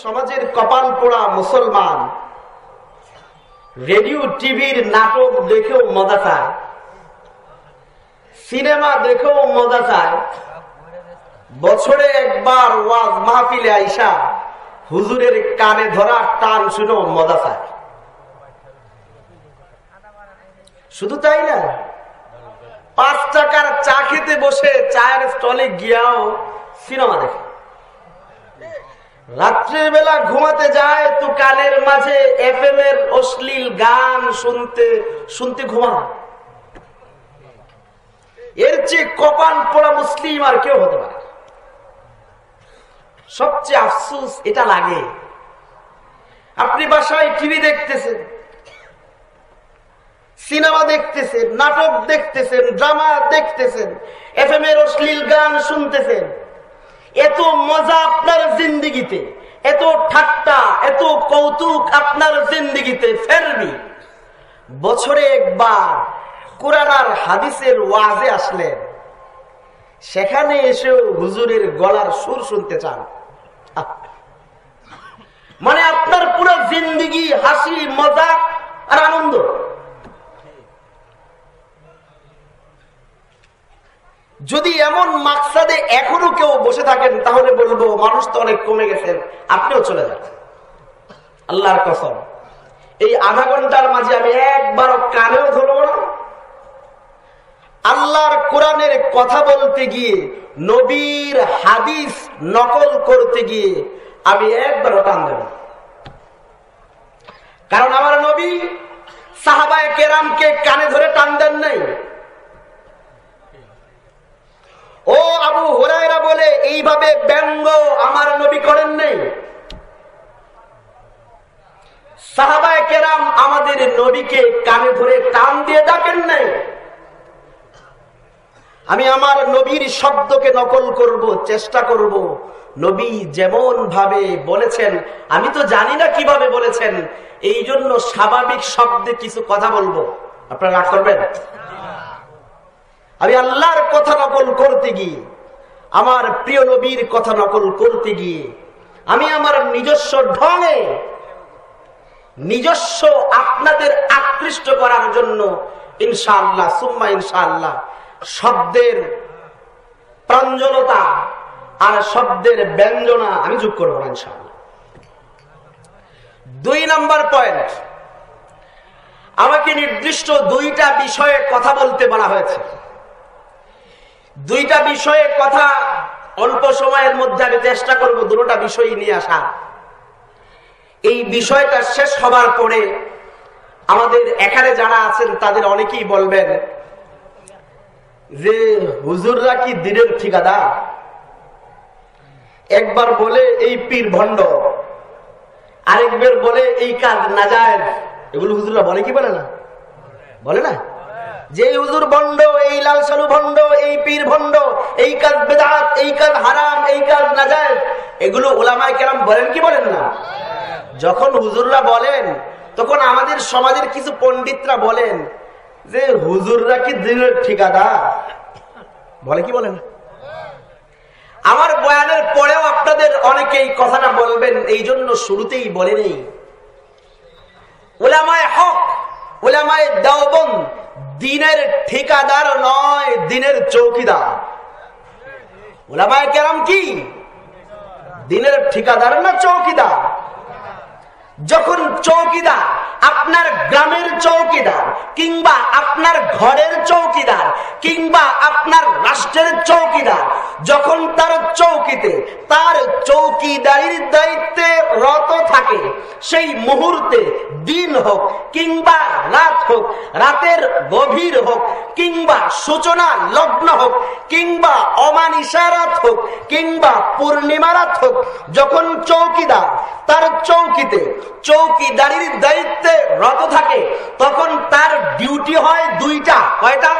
সমাজের কপাল পোড়া মুসলমান। রেডিও, টিভির নাটক দেখেও মজা চায়। সিনেমা দেখেও মজা চায়। বছরে একবার ওয়াজ মাহফিলে আইসা হুজুরের কানে ধরা টান শুনেও মজা চায়। শুধু তাই না, পাঁচ টাকার চা খেতে বসে চায়ের স্টলে গিয়াও সিনেমা দেখে। রাত্রের ঘুমাতে যায়, তো কানের মাঝে এফ এম এর অশ্লীল গান শুনতে শুনতে ঘুমা এর চেয়ে কপাল পড়া মুসলিম আর কেউ হতে পারে সবচেয়ে আফসুস, এটা লাগে। আপনি বাসায় টিভি দেখতেছেন, সিনেমা দেখতেছেন, নাটক দেখতেছেন, ড্রামা দেখতেছেন এফ এম এর অশ্লীল গান শুনতেছেন। এত মজা আপনার জিন্দিগিতে, এত ঠাট্টা, এত কৌতুক আপনার জিন্দিগিতে, ফেরবি। বছরে একবার কোরআনার হাদিসের ওয়াজে আসলেন সেখানে এসেও হুজুরের গলার সুর শুনতে চান। মানে আপনার পুরো জিন্দিগি, হাসি, মজা আর আনন্দ। যদি এমন মাকসাদে এখনও কেউ বসে থাকেন, তাহলে বলব মানুষ তো অনেক কমে গেছেন আপনিও চলে যান। আল্লাহর কসম, এই আধা ঘণ্টার মাঝে আমি একবারও কানেও ধরব না। আল্লাহর কোরআনের কথা বলতে গিয়ে, নবীর হাদিস নকল করতে গিয়ে, আমি একবারও টান দেব কারণ আমার নবী সাহাবায় কেরামকে কানে ধরে টান দেন নাই। ও আবু হোরায়রা বলে, এইভাবে ব্যঙ্গ আমার নবী করেন নেই। সাহাবায় কেরাম আমাদের নবীকে কানে ধরে টান দিয়ে ডাকেন নাই। আমি আমার নবীর শব্দকে নকল করব, চেষ্টা করব। নবী যেমন ভাবে বলেছেন, আমি তো জানি না কীভাবে বলেছেন এই জন্য স্বাভাবিক শব্দে কিছু কথা বলব। আপনারা রাগ করবেন? আমি আল্লাহর কথা নকল করতে গিয়ে, আমার প্রিয় নবীর কথা নকল করতে গিয়ে, আমি আমার নিজস্ব ঢঙে নিজস্ব আপনাদের আকৃষ্ট করার জন্য ইনশাআল্লাহ, সুম্মা ইনশাআল্লাহ, শব্দের প্রাঞ্জলতা আর শব্দের ব্যঞ্জনা আমি যোগ করব না ইনশাআল্লাহ। দুই নাম্বার পয়েন্ট, আমাকে নির্দিষ্ট দুইটা বিষয়ে কথা বলতে বলা হয়েছে। দুইটা বিষয়ে কথা অল্প সময়ের মধ্যে আমি চেষ্টা করব দুটা বিষয় নিয়ে আসা। এই বিষয়টা শেষ হবার পরে আমাদের এখানে যারা আছেন তাদের অনেকেই বলবেন যে হুজুররা কি দিনের ঠিকাদার? একবার বলে এই পীর ভণ্ড, আরেকবার বলে এই কাজ না যায় এগুলো হুজুররা বলে কি বলে না? বলে না? যে হুজুর ভণ্ড, এই লাল সালু ভণ্ড, এই পীর ভণ্ড, এই কাজ বেদাত, এই কাজ হারাম, এই কাজ না যায় এগুলো ওলামায় কেরাম বলেন কি বলেন না? যখন হুজুররা বলেন, তখন আমাদের সমাজের কিছু পণ্ডিতরা বলেন যে হুজুররা কি দিনের ঠিকাদার? বলে কি বলে না? আমার বয়ানের পরেও আপনাদের অনেকেই কথাটা বলবেন এই জন্য শুরুতেই বলে নেই। ওলামায় হক, ওলামায় দেওবন দিনের ঠিকাদার নয় দিনের চৌকিদার। ওলামায় কেরাম কি? দিনের ঠিকাদার না চৌকিদার? যখন চৌকিদার আপনার গ্রামের চৌকিদার কিংবা আপনার ঘরের চৌকিদার কিংবা আপনার রাষ্ট্রের চৌকিদার, যখন তার চৌকিতে, তার চৌকিদারির দায়িত্বে রত থাকে, সেই মুহূর্তে দিন হোক কিংবা রাত হোক, রাতের গভীর হোক কিংবা সূচনা লগ্ন হোক কিংবা অমানিসারাত হোক কিংবা পূর্ণিমারাত হোক, যখন চৌকিদার তার চৌকিতে চৌকিদারির দায়িত্বে রত থাকে, তখন তার ডিউটি হয় দুইটা। কয়টা?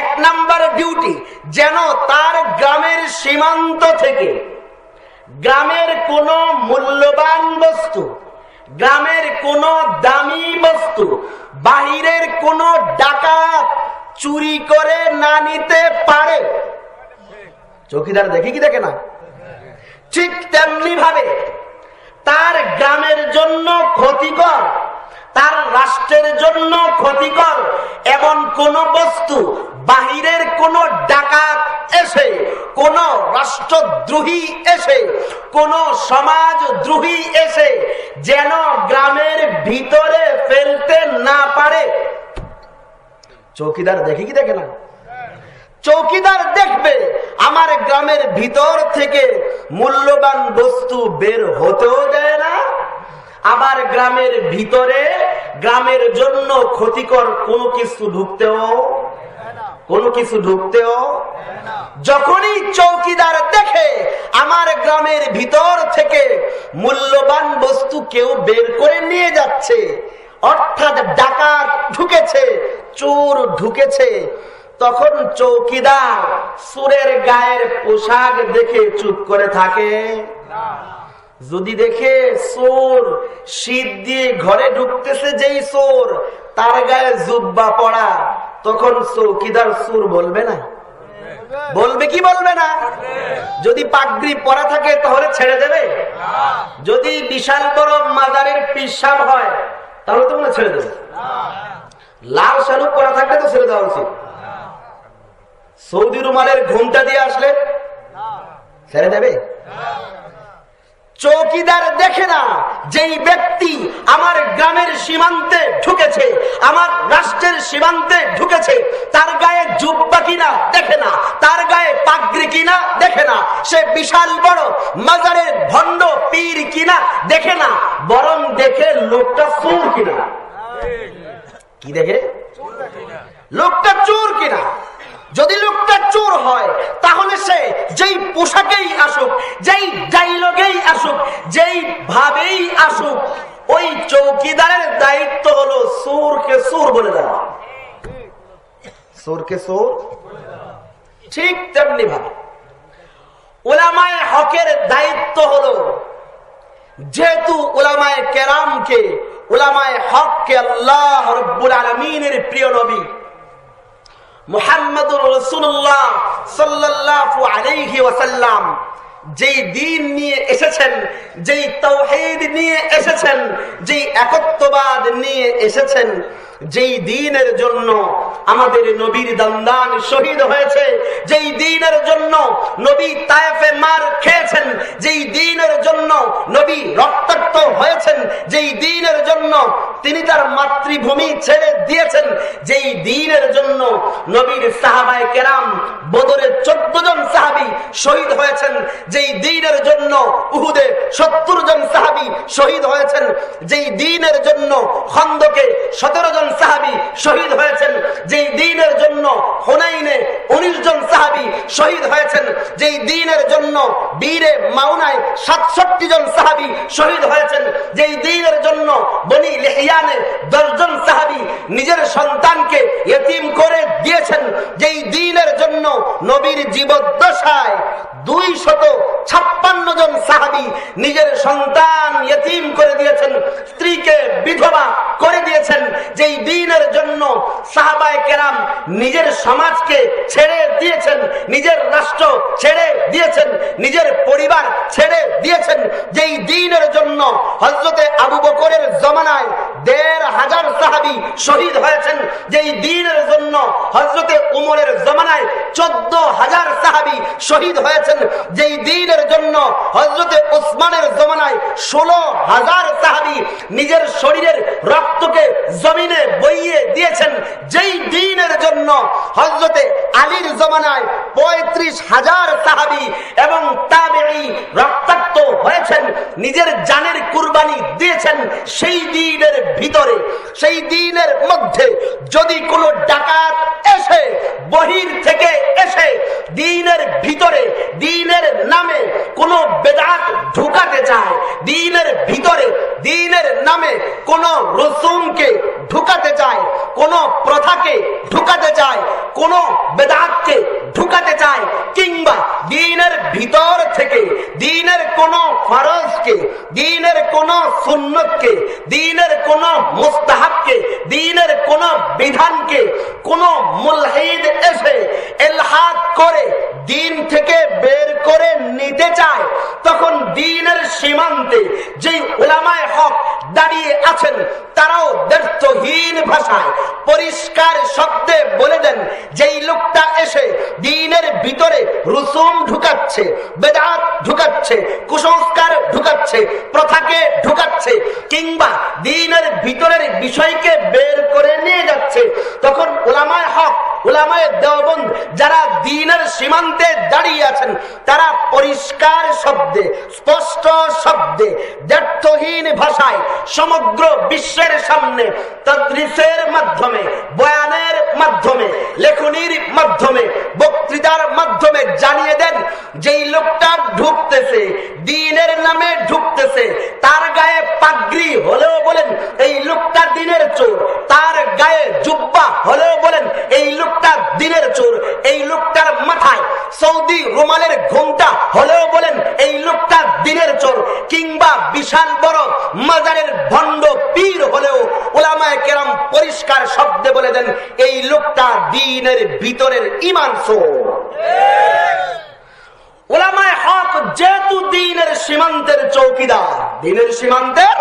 এক নাম্বার ডিউটি, যেন তার গ্রামের সীমান্ত থেকে গ্রামের কোন মূল্যবান বস্তু, গ্রামের কোন দামি বস্তু, বাহিরের কোন ডাকাত চুরি করে না নিতে পারে। চৌকিদার দেখে কি দেখে না? ঠিক তেমনি ভাবে তার গ্রামের জন্য ক্ষতিকর, তার রাষ্ট্রের জন্য ক্ষতিকর, এমন কোন বস্তু বাহিরের কোন ডাকাত এসে, কোন রাষ্ট্রদ্রোহী এসে, কোন সমাজ দ্রোহী এসে যেন গ্রামের ভিতরে ফেলতে না পারে। চৌকিদার দেখে কি দেখে না? চৌকিদার দেখবে আমার গ্রামের ভিতর থেকে মূল্যবান বস্তু বের হতেও দেয় না। আমার গ্রামের ভিতরে গ্রামের জন্য ক্ষতিকর কোনো কিছু ঢুকতেও, কোনো কিছু ঢুকতেও, যখনই চৌকিদার দেখে আমার গ্রামের ভিতর থেকে মূল্যবান বস্তু কেউ বের করে নিয়ে যাচ্ছে, অর্থাৎ ডাকাত ঢুকেছে, চোর ঢুকেছে তখন চৌকিদার সুরের গায়ের পোশাক দেখে চুপ করে থাকে। যদি দেখে সোর শীত দিয়ে ঘরে ঢুকতেছে যেই সোর, তার গায়ে জুব্বা পড়া, তখন চৌকিদার সুর বলবে না। বলবে কি বলবে না? যদি পাগড়ি পরা থাকে তাহলে ছেড়ে দেবে? যদি বিশাল বড় মাদারের পিসাব হয়, তাহলে তো মনে ছেড়ে দেবে। লাল শালু পরা থাকলে তো ছেড়ে দেওয়া উচিত। সৌদি রুমালের ঘুমটা দিয়ে আসলে? ছেড়ে দেবে? চৌকিদার দেখে না যেই ব্যক্তি আমার গ্রামের সীমান্তে ঢুকেছে, আমার রাষ্ট্রের সীমান্তে ঢুকেছে, তার গায়ে জুব্বা কিনা দেখে না, তার গায়ে পাগড়ি কিনা দেখে না, সে বিশাল বড় মাজারের ভণ্ড পীর কিনা দেখে না, বরং দেখে লোকটা চোর কিনা। কি দেখে? লোকটা চোর কিনা? যদি হয়, তাহলে সে যেই পোশাকেই আসুক, যেই ডাইলগেই আসুক, যেই ভাবেই আসুক, ওই চৌকিদারের দায়িত্ব হলো সুরকে সুর বলে দেওয়া। সুরকে সুর ঠিক তেমনি ভাবে। ওলামায় হকের দায়িত্ব হলো, যেহেতু ওলামায় কেরামকে, ওলামায় হককে আল্লাহ রব্বুল আলমিনের প্রিয় নবী মোহাম্মদুর রসুল্লাহ সাল্লাহ আলাইহি ওয়াসাল্লাম। যেই দিন নিয়ে এসেছেন, যেই তৌহিদ নিয়ে এসেছেন, যেই একত্ববাদ নিয়ে এসেছেন যেই দিনের জন্য আমাদের নবীর দন্দান শহীদ হয়েছে, যেই দিনের জন্য নবী তায়েফে মার খেয়েছেন, যেই দিনের জন্য নবী রক্তাক্ত হয়েছেন, যেই দিনের জন্য তিনি তার মাতৃভূমি ছেড়ে দিয়েছেন, যেই দিনের জন্য নবীর সাহাবায় কেরাম বদরে চোদ্দ জন সাহাবি শহীদ হয়েছেন, যেই দিনের জন্য উহুদে সত্তর জন সাহাবি শহীদ হয়েছেন, যেই দিনের জন্য খন্দকে সতেরো জন যেই দিনের জন্য নিজের সন্তানকে এতিম করে দিয়েছেন, যেই দিনের জন্য নবীর জীবদ্দশায় দুই শত ছাপ্পান্ন জন সাহাবি নিজের সন্তান ইয়তিম করে দিয়েছেন, স্ত্রীকে বিধবা করে দিয়েছেন, যেই দিনের জন্য সাহাবায় কেরাম নিজের সমাজকে ছেড়ে দিয়েছেন, নিজের রাষ্ট্র ছেড়ে দিয়েছেন, নিজের পরিবার ছেড়ে দিয়েছেন, যেই দিনের জন্য হজরতে আবু বকরের জমানায় দেড় হাজার সাহাবি শহীদ হয়েছেন, যেই দিনের জন্য হজরতে উমরের জমানায় চোদ্দ হাজার সাহাবি শহীদ হয়েছেন, যেই দিনের জন্য হজরতে ওসমানের জমানায় ষোলো হাজার সাহাবি নিজের শরীরের রক্তকে জমিনে বইয়ে দিয়েছেন, যেই দিনের জন্য হজরতে আলীর জমানায় পঁয়ত্রিশ হাজার সাহাবি এবং তাবেই রক্তাক্ত হয়েছেন, নিজের জানের কুরবানি দিয়েছেন, সেই দিনের ভিতরে, সেই দিনের মধ্যে যদি কোনো ডাকাত এসে, বহির থেকে এসে, দিনের ভিতরে, দিনের নামে কোন বেদাত ঢুকাতে চায়। দিনের ভিতরে, দিনের নামে কোন রসুমকে ঢুকাতে চায়, কোন প্রথাকে ঢুকাতে চায়, কোন বেদাতকে ঢুকাতে চায়, কিংবা দিনের ভিতর থেকে, দিনের কোন ফরজকে, দিনের কোন সুন্নতকে, দিনের কোন মুস্তাহাবকে, দিনের কোন বিধানকে, কোন মুলহিদ এসে এলহাদ করে দিন থেকে বের করে নিতে চায়, তখন দিনের সীমান্তে যে ওলামায় হক দাঁড়িয়ে আছেন, তারাও ব্যর্থহীন ভাষায় পরিষ্কার শব্দে বলে দেন, যেই লোকটা এসে দিনের ভিতরে রুসুম ঢুকাচ্ছে, বেদাত ঢুকাচ্ছে, কুসংস্কার ঢুকাচ্ছে, প্রথাকে ঢুকাচ্ছে, কিংবা দিনের ভিতরের বিষয়কে বের করে নিয়ে যাচ্ছে, তখন ওলামায় হক ওলামায় দেওবন্দ যারা দিনের সীমান্তে দাঁড়িয়ে আছেন, তারা পরিষ্কার শব্দে, স্পষ্ট শব্দে ব্যর্থহীন ভাষায় সমগ্র বিশ্বের সামনে তদ্রিসের মাধ্যমে, বয়ানের মাধ্যমে, লেখনির মাধ্যমে, বক্তৃতার মাধ্যমে জানিয়ে দেন, যেই লোকটা ঢুকতেছে, দিনের নামে ঢুকতেছে, তার গায়ে পাগড়ি হলেও বলেন, এই লোকটা দিনের চোর, তার গায়ে জুব্বা হলেও বলেন এই লোকটা দিনের চোর, এই লোকটার মাথায় সৌদি রুমালের ঘুমটা হলেও বলেন এই লোকটা দিনের চোর কিংবা বিশাল বড় মাজারের ভণ্ড পীর হলেও ওলামায় কেরাম পরিষ্কার শব্দে বলে দেন, এই লোকটা দিনের ভিতরের ইমান চোর। ওলামায় হক যেহেতু দিনের সীমান্তের চৌকিদার, দিনের সীমান্তের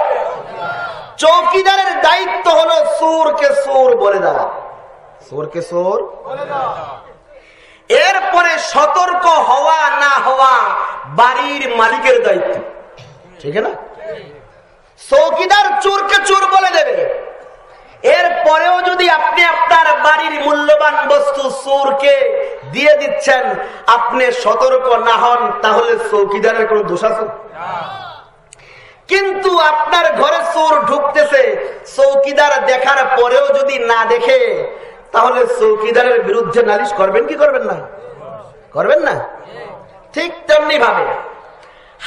চৌকিদারের দায়িত্ব হলো সুরকে সুর বলে দেওয়া। সুরকে সুর? এরপরে সতর্ক হওয়া না হওয়া বাড়ির মালিকের দায়িত্ব। ঠিক না? চৌকিদার চোরকে চোর বলে দেবে। এরপরেও যদি আপনি আপনার বাড়ির মূল্যবান বস্তু চোরকে দিয়ে দিচ্ছেন আপনি সতর্ক না হন তাহলে চৌকিদারের কোন দোষ আছে? কিন্তু আপনার ঘরে চোর ঢুকতেছে চৌকিদার দেখার পরেও যদি না দেখে তাহলে চৌকিদারের বিরুদ্ধে নালিশ করবেন কি করবেন না? করবেন না? ঠিক তেমনি ভাবে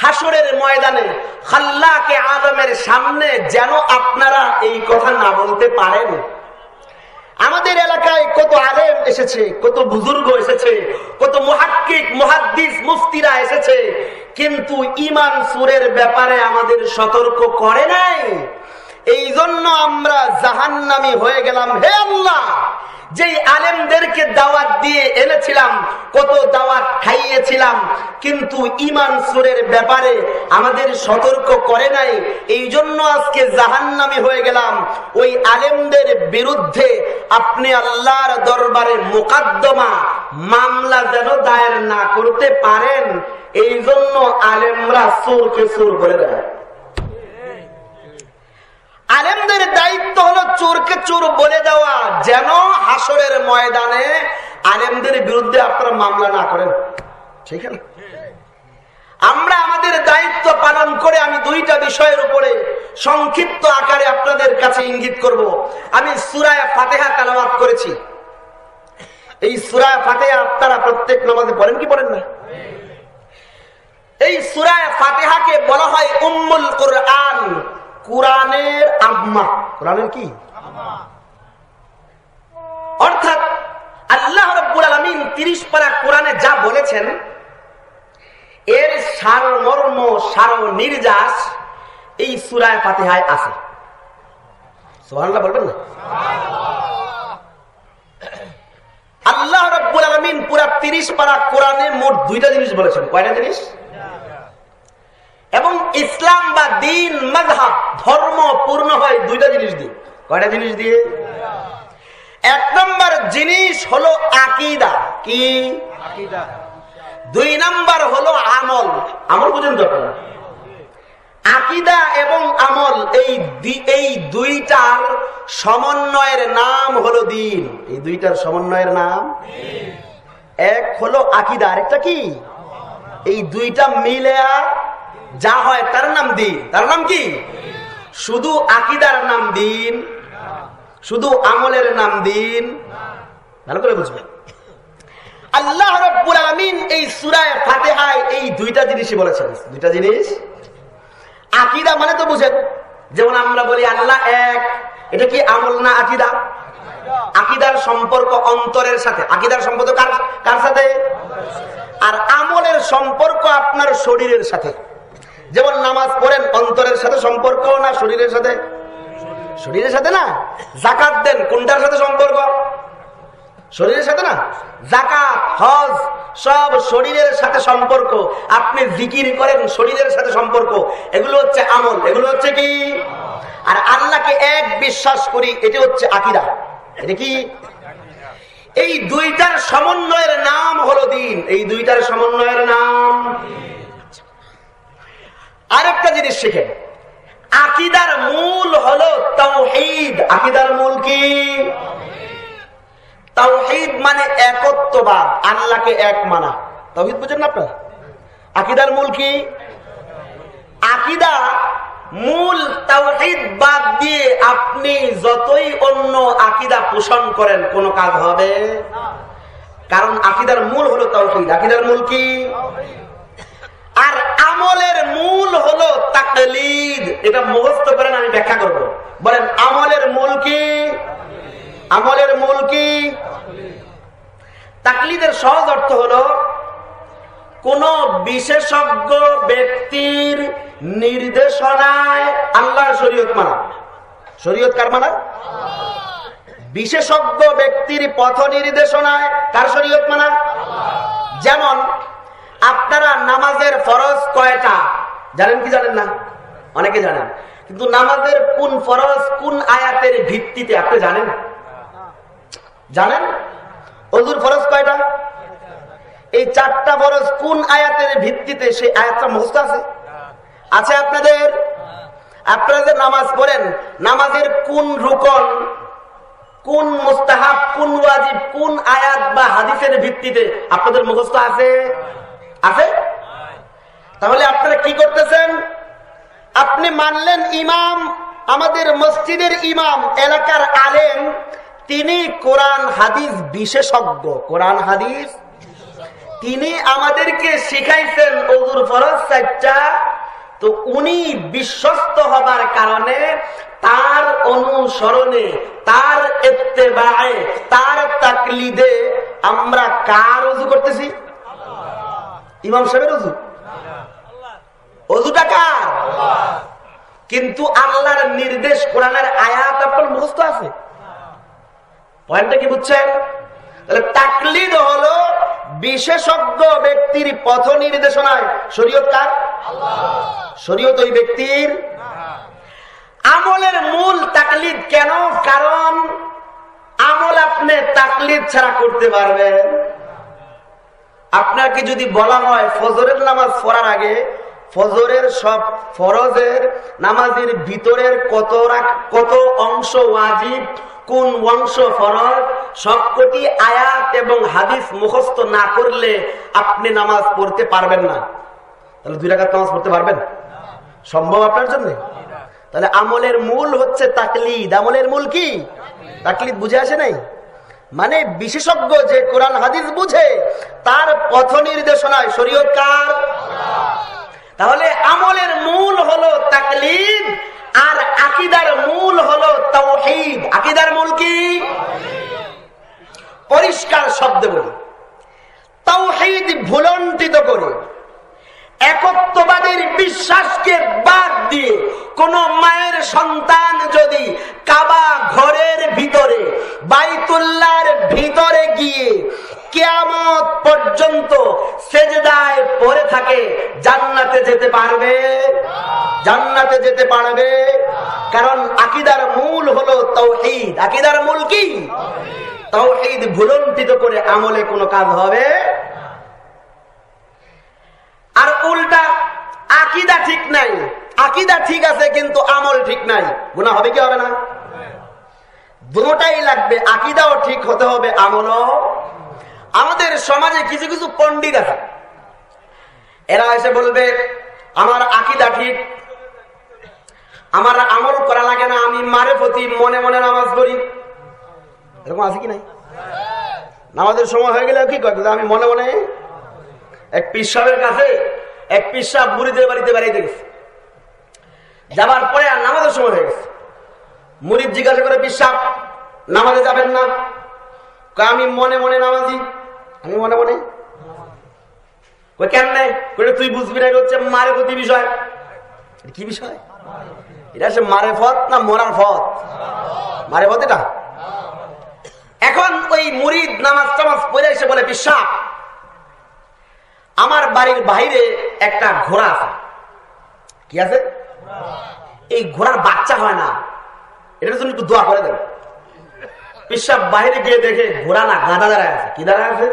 হাসরের ময়দানে খাল্লাকে আলমের সামনে যেন আপনারা এই কথা না বলতে পারেন। আমাদের এলাকায় কত আলেম এসেছে, কত বুজুর্গ এসেছে, কত মহাক্কিক, মহাদ্দিস, মুফতিরা এসেছে, কিন্তু ইমান সুরের ব্যাপারে আমাদের সতর্ক করে নাই। এই জন্য আমরা জাহান্নামি হয়ে গেলাম। হে আল্লাহ, যেই আলেমদেরকে দাওয়াত দিয়ে এনেছিলাম, কত দাওয়াত খাইয়েছিলাম, কিন্তু ইমান সুরের ব্যাপারে আমাদের সতর্ক করে নাই। এই জন্য আজকে জাহান্নামি হয়ে গেলাম। ওই আলেমদের বিরুদ্ধে আপনি আল্লাহর দরবারে মোকাদ্দমা, মামলা যেন দায়ের না করতে পারেন এই জন্য আলেমরা সুরকে সুর করে দেয়। আলেমদের দায়িত্ব হলো চোরকে চোর বলে দেওয়া, যেন হাসরের ময়দানে আলেমদের বিরুদ্ধে আপনারা মামলা না করেন। ঠিক আছে? আমরা আমাদের দায়িত্ব পালন করে আমি দুইটা বিষয়ের উপরে সংক্ষিপ্ত আকারে আপনাদের কাছে ইঙ্গিত করব। আমি সুরায় ফাতেহা তালাবাদ করেছি। এই সুরায় ফাতেহা আপনারা প্রত্যেক নামাজে পড়েন কি পড়েন না? এই সুরায় ফাতেহাকে বলা হয় উম্মুল কোরআন। কোরআনের আম্মা। কোরআনের কি? অর্থাৎ আল্লাহ রব্বুল আলমিন তিরিশ পারা কোরআনে যা বলেছেন, এর সার মর্ম সার নির্যাস এই সুরায় ফাতেহায় আছে। সোহান্লা বলবেন না? আল্লাহ রব্বুল আলমিন পুরা তিরিশ পারা কোরআনে মোট দুইটা জিনিস বলেছেন। কয়টা জিনিস? এবং ইসলাম বা দিন মাঝহাব ধর্ম পূর্ণ হয় দুইটা জিনিস দিয়ে। কয়টা জিনিস দিয়ে? এক নম্বর জিনিস হলো আকিদা। কি? দুই নম্বর হলো আমল। আমল বুঝেন তো আকিদা এবং আমল এই এই দুইটার সমন্বয়ের নাম হলো দিন। এই দুইটার সমন্বয়ের নাম? এক হলো আকিদা আরেকটা কি? এই দুইটা মিলে যা হয় তার নাম দিন। তার নাম কি? শুধু আকিদার নাম দিন, শুধু আমলের নাম দিন। ভালো করে বুঝবেন। আল্লাহ রব্বুল আলমিন এই সুরায় ফাতেহায় এই দুইটা জিনিসই বলেছেন। দুইটা জিনিস। আকিদা মানে তো বুঝেন, যেমন আমরা বলি আল্লাহ এক, এটা কি আমল না আকিদা? আকিদার সম্পর্ক অন্তরের সাথে। আকিদার সম্পর্ক কার কার সাথে? আর আমলের সম্পর্ক আপনার শরীরের সাথে। যেমন নামাজ পড়েন, অন্তরের সাথে সম্পর্ক না, শরীরের সাথে। শরীরের সাথে না? জাকাত দেন, কোনটার সাথে সম্পর্ক? শরীরের সাথে না? জাকাত, হজ, সব শরীরের সাথে সম্পর্ক। আপনি জিকির করেন, শরীরের সাথে সম্পর্ক। এগুলো হচ্ছে আমল। এগুলো হচ্ছে কি? আর আল্লাহকে এক বিশ্বাস করি, এটি হচ্ছে আকিরা এটা কি? এই দুইটার সমন্বয়ের নাম হলো দিন। এই দুইটার সমন্বয়ের নাম আরেকটা জিনিস শিখেন। আকিদার মূল হলো তাওহিদ। আকিদার মূল কি? তাওহিদ মানে একত্ববাদ, আল্লাহকে এক মানা। তাওহিদ বুঝেন না আপনার? আকিদার মূল কি? আকিদা মূল তাওহিদ বাদ দিয়ে আপনি যতই অন্য আকিদা পোষণ করেন, কোনো কাজ হবে। কারণ আকিদার মূল হলো তাওহিদ। আকিদার মূল কি? আর আমলের মূল হলো তাকলিদ। এটা মুখস্থ করেন, আমি ব্যাখ্যা করব। বলেন, আমলের মূল কি? আমলের মূল কি? তাকলিদের সহজ অর্থ হলো, কোন বিশেষজ্ঞ ব্যক্তির নির্দেশনায় আল্লাহর শরীয়ত মানা। শরীয়ত কার মানা? বিশেষজ্ঞ ব্যক্তির পথ নির্দেশনায় কার শরীয়ত মানা? যেমন আপনারা নামাজের ফরজ কয়টা? জানেন কি জানেন না? অনেকে জানেন। কিন্তু নামাজের কোন ফরজ কোন আয়াতের ভিত্তিতে আপনি জানেন? জানেন? অজুর ফরজ কয়টা? এই চারটা ফরজ কোন আয়াতের ভিত্তিতে সেই আয়াতটা মুখস্থ আছে? আছে আপনাদের? আপনারা যে নামাজ পড়েন, নামাজের কোন রুকন, কোন মুস্তাহাব, কোন ওয়াজিব, কোন আয়াত বা হাদিসের ভিত্তিতে আপনাদের মুখস্থ আছে? আছে? তাহলে আপনারা কি করতেছেন? আপনি মানলেন ইমাম, আমাদের মসজিদের ইমাম, এলাকার আলেম, তিনি কোরআন হাদিস বিশেষজ্ঞ। কোরআন হাদিস? তিনি আমাদেরকে শিখাইছেন অজুর ফরজ চারটা তো উনি বিশ্বস্ত হবার কারণে তার অনুসরণে, তার এত্তেবায় তার তাকলিদে আমরা কার অজু করতেছি? ইমাম সাহেবের অজু? অজুটা কার? কিন্তু আল্লাহর নির্দেশ, কোরআনের আয়াত আপনার মুখস্থ আছে? পয়েন্টটা কি বুঝছেন? তাকলিদ হলো বিশেষজ্ঞ ব্যক্তির পথ নির্দেশনায়। শরীয়ত কার? শরীয়ত ওই ব্যক্তির? আমলের মূল তাকলিদ কেন? কারণ আমল আপনি তাকলিদ ছাড়া করতে পারবেন। আপনাকে যদি বলা হয় ফজরের নামাজ পড়ার আগে, ফজরের সব ফরজের নামাজের ভিতরের কত কত অংশ ওয়াজিব, কোন অংশ ফরজ সবকটি আয়াত এবং হাদিস মুখস্থ না করলে আপনি নামাজ পড়তে পারবেন না। তাহলে দুই রাখাত নামাজ পড়তে পারবেন? সম্ভব আপনার জন্য? তাহলে আমলের মূল হচ্ছে তাকলিদ। আমলের মূল কি? তাকলিদ বুঝে আসে নাই? মানে বিশেষজ্ঞ যে কোরআন হাদিস বুঝে, তার পথ নির্দেশনায় শরীয়ত কার? তাহলে আমলের মূল হলো তাকলিদ, আর আকিদার মূল হলো তৌহিদ আকিদার মূল কি? পরিষ্কার শব্দ বলি। তৌহিদ ভুলন্টিত করে একত্ববাদের বিশ্বাসকে বাদ দিয়ে কোন মায়ের সন্তান যদি কাবা ঘরের ভিতরে বাইতুল্লার ভিতরে গিয়ে কেয়ামত পর্যন্ত সেজদায় পড়ে থাকে, জান্নাতে যেতে পারবে? জান্নাতে যেতে পারবে? কারণ আকিদার মূল হলো তৌহিদ। আকিদার মূল কি? তৌহিদ ভুলন্টিত করে আমলে কোনো কাজ হবে? আর উল্টা, আকিদা ঠিক নাই। আকিদা ঠিক আছে, কিন্তু আমল ঠিক নাই। গুণা হবে কি হবে না? দুটাই লাগবে। আকিদাও ঠিক হতে হবে, আমলও। আমাদের সমাজে কিছু কিছু পন্ডিত আছে। এরা এসে বলবে, আমার আকিদা ঠিক। আমার আমল করা লাগে না, আমি মারে প্রতি মনে মনে নামাজ পড়ি। এরকম আছে কি নাই? নামাজের সময় হয়ে গেলে কি করবে? আমি মনে মনে এক পিসাবের কাছে এক পিসাব মুড়িদের বাড়িতে বেড়াইতে গেছে। যাবার পরে আর নামাজের সময় হয়ে গেছে। মুড়িদ জিজ্ঞাসা করে পিসাব নামাজে যাবেন না? আমি মনে মনে নামাজি। আমি মনে মনে? কেন তুই বুঝবি না হচ্ছে মারে প্রতি বিষয়। কি বিষয়? এটা হচ্ছে মারে ফত না মরার ফত? মারে ফত এটা? এখন ওই মুরিদ নামাজ টামাজ পড়ে এসে বলে বিশ্বাস আমার বাড়ির বাইরে একটা ঘোড়া আছে। কি আছে? এই ঘোড়ার বাচ্চা হয় না। এটার জন্য একটু দোয়া করে দেবে পিসাব বাইরে গিয়ে দেখে ঘোড়া না গাঁদা দাঁড়ায় আছে। কি দাঁড়ায় আছে?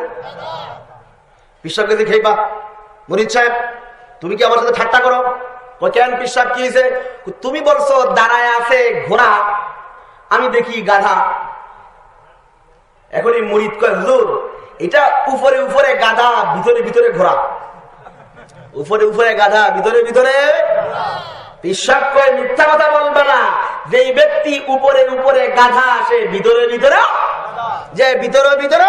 পিসাবকে দেখে বা মরিদ সাহেব, তুমি কি আমার সাথে ঠাট্টা করো? কেন পিসাব কি হয়েছে? তুমি বলছো দাঁড়ায় আছে ঘোড়া, আমি দেখি গাধা। এখন এই মরিদ কয়, হুজুর এটা উপরে উপরে গাধা, ভিতরে ভিতরে ঘোরা উপরে উপরে গাধা, ভিতরে ভিতরে বিশ্বাস করে মিথ্যা কথা বলবে না। যে ব্যক্তি উপরে উপরে গাধা আসে ভিতরে ভিতরে যে ভিতরে ভিতরে,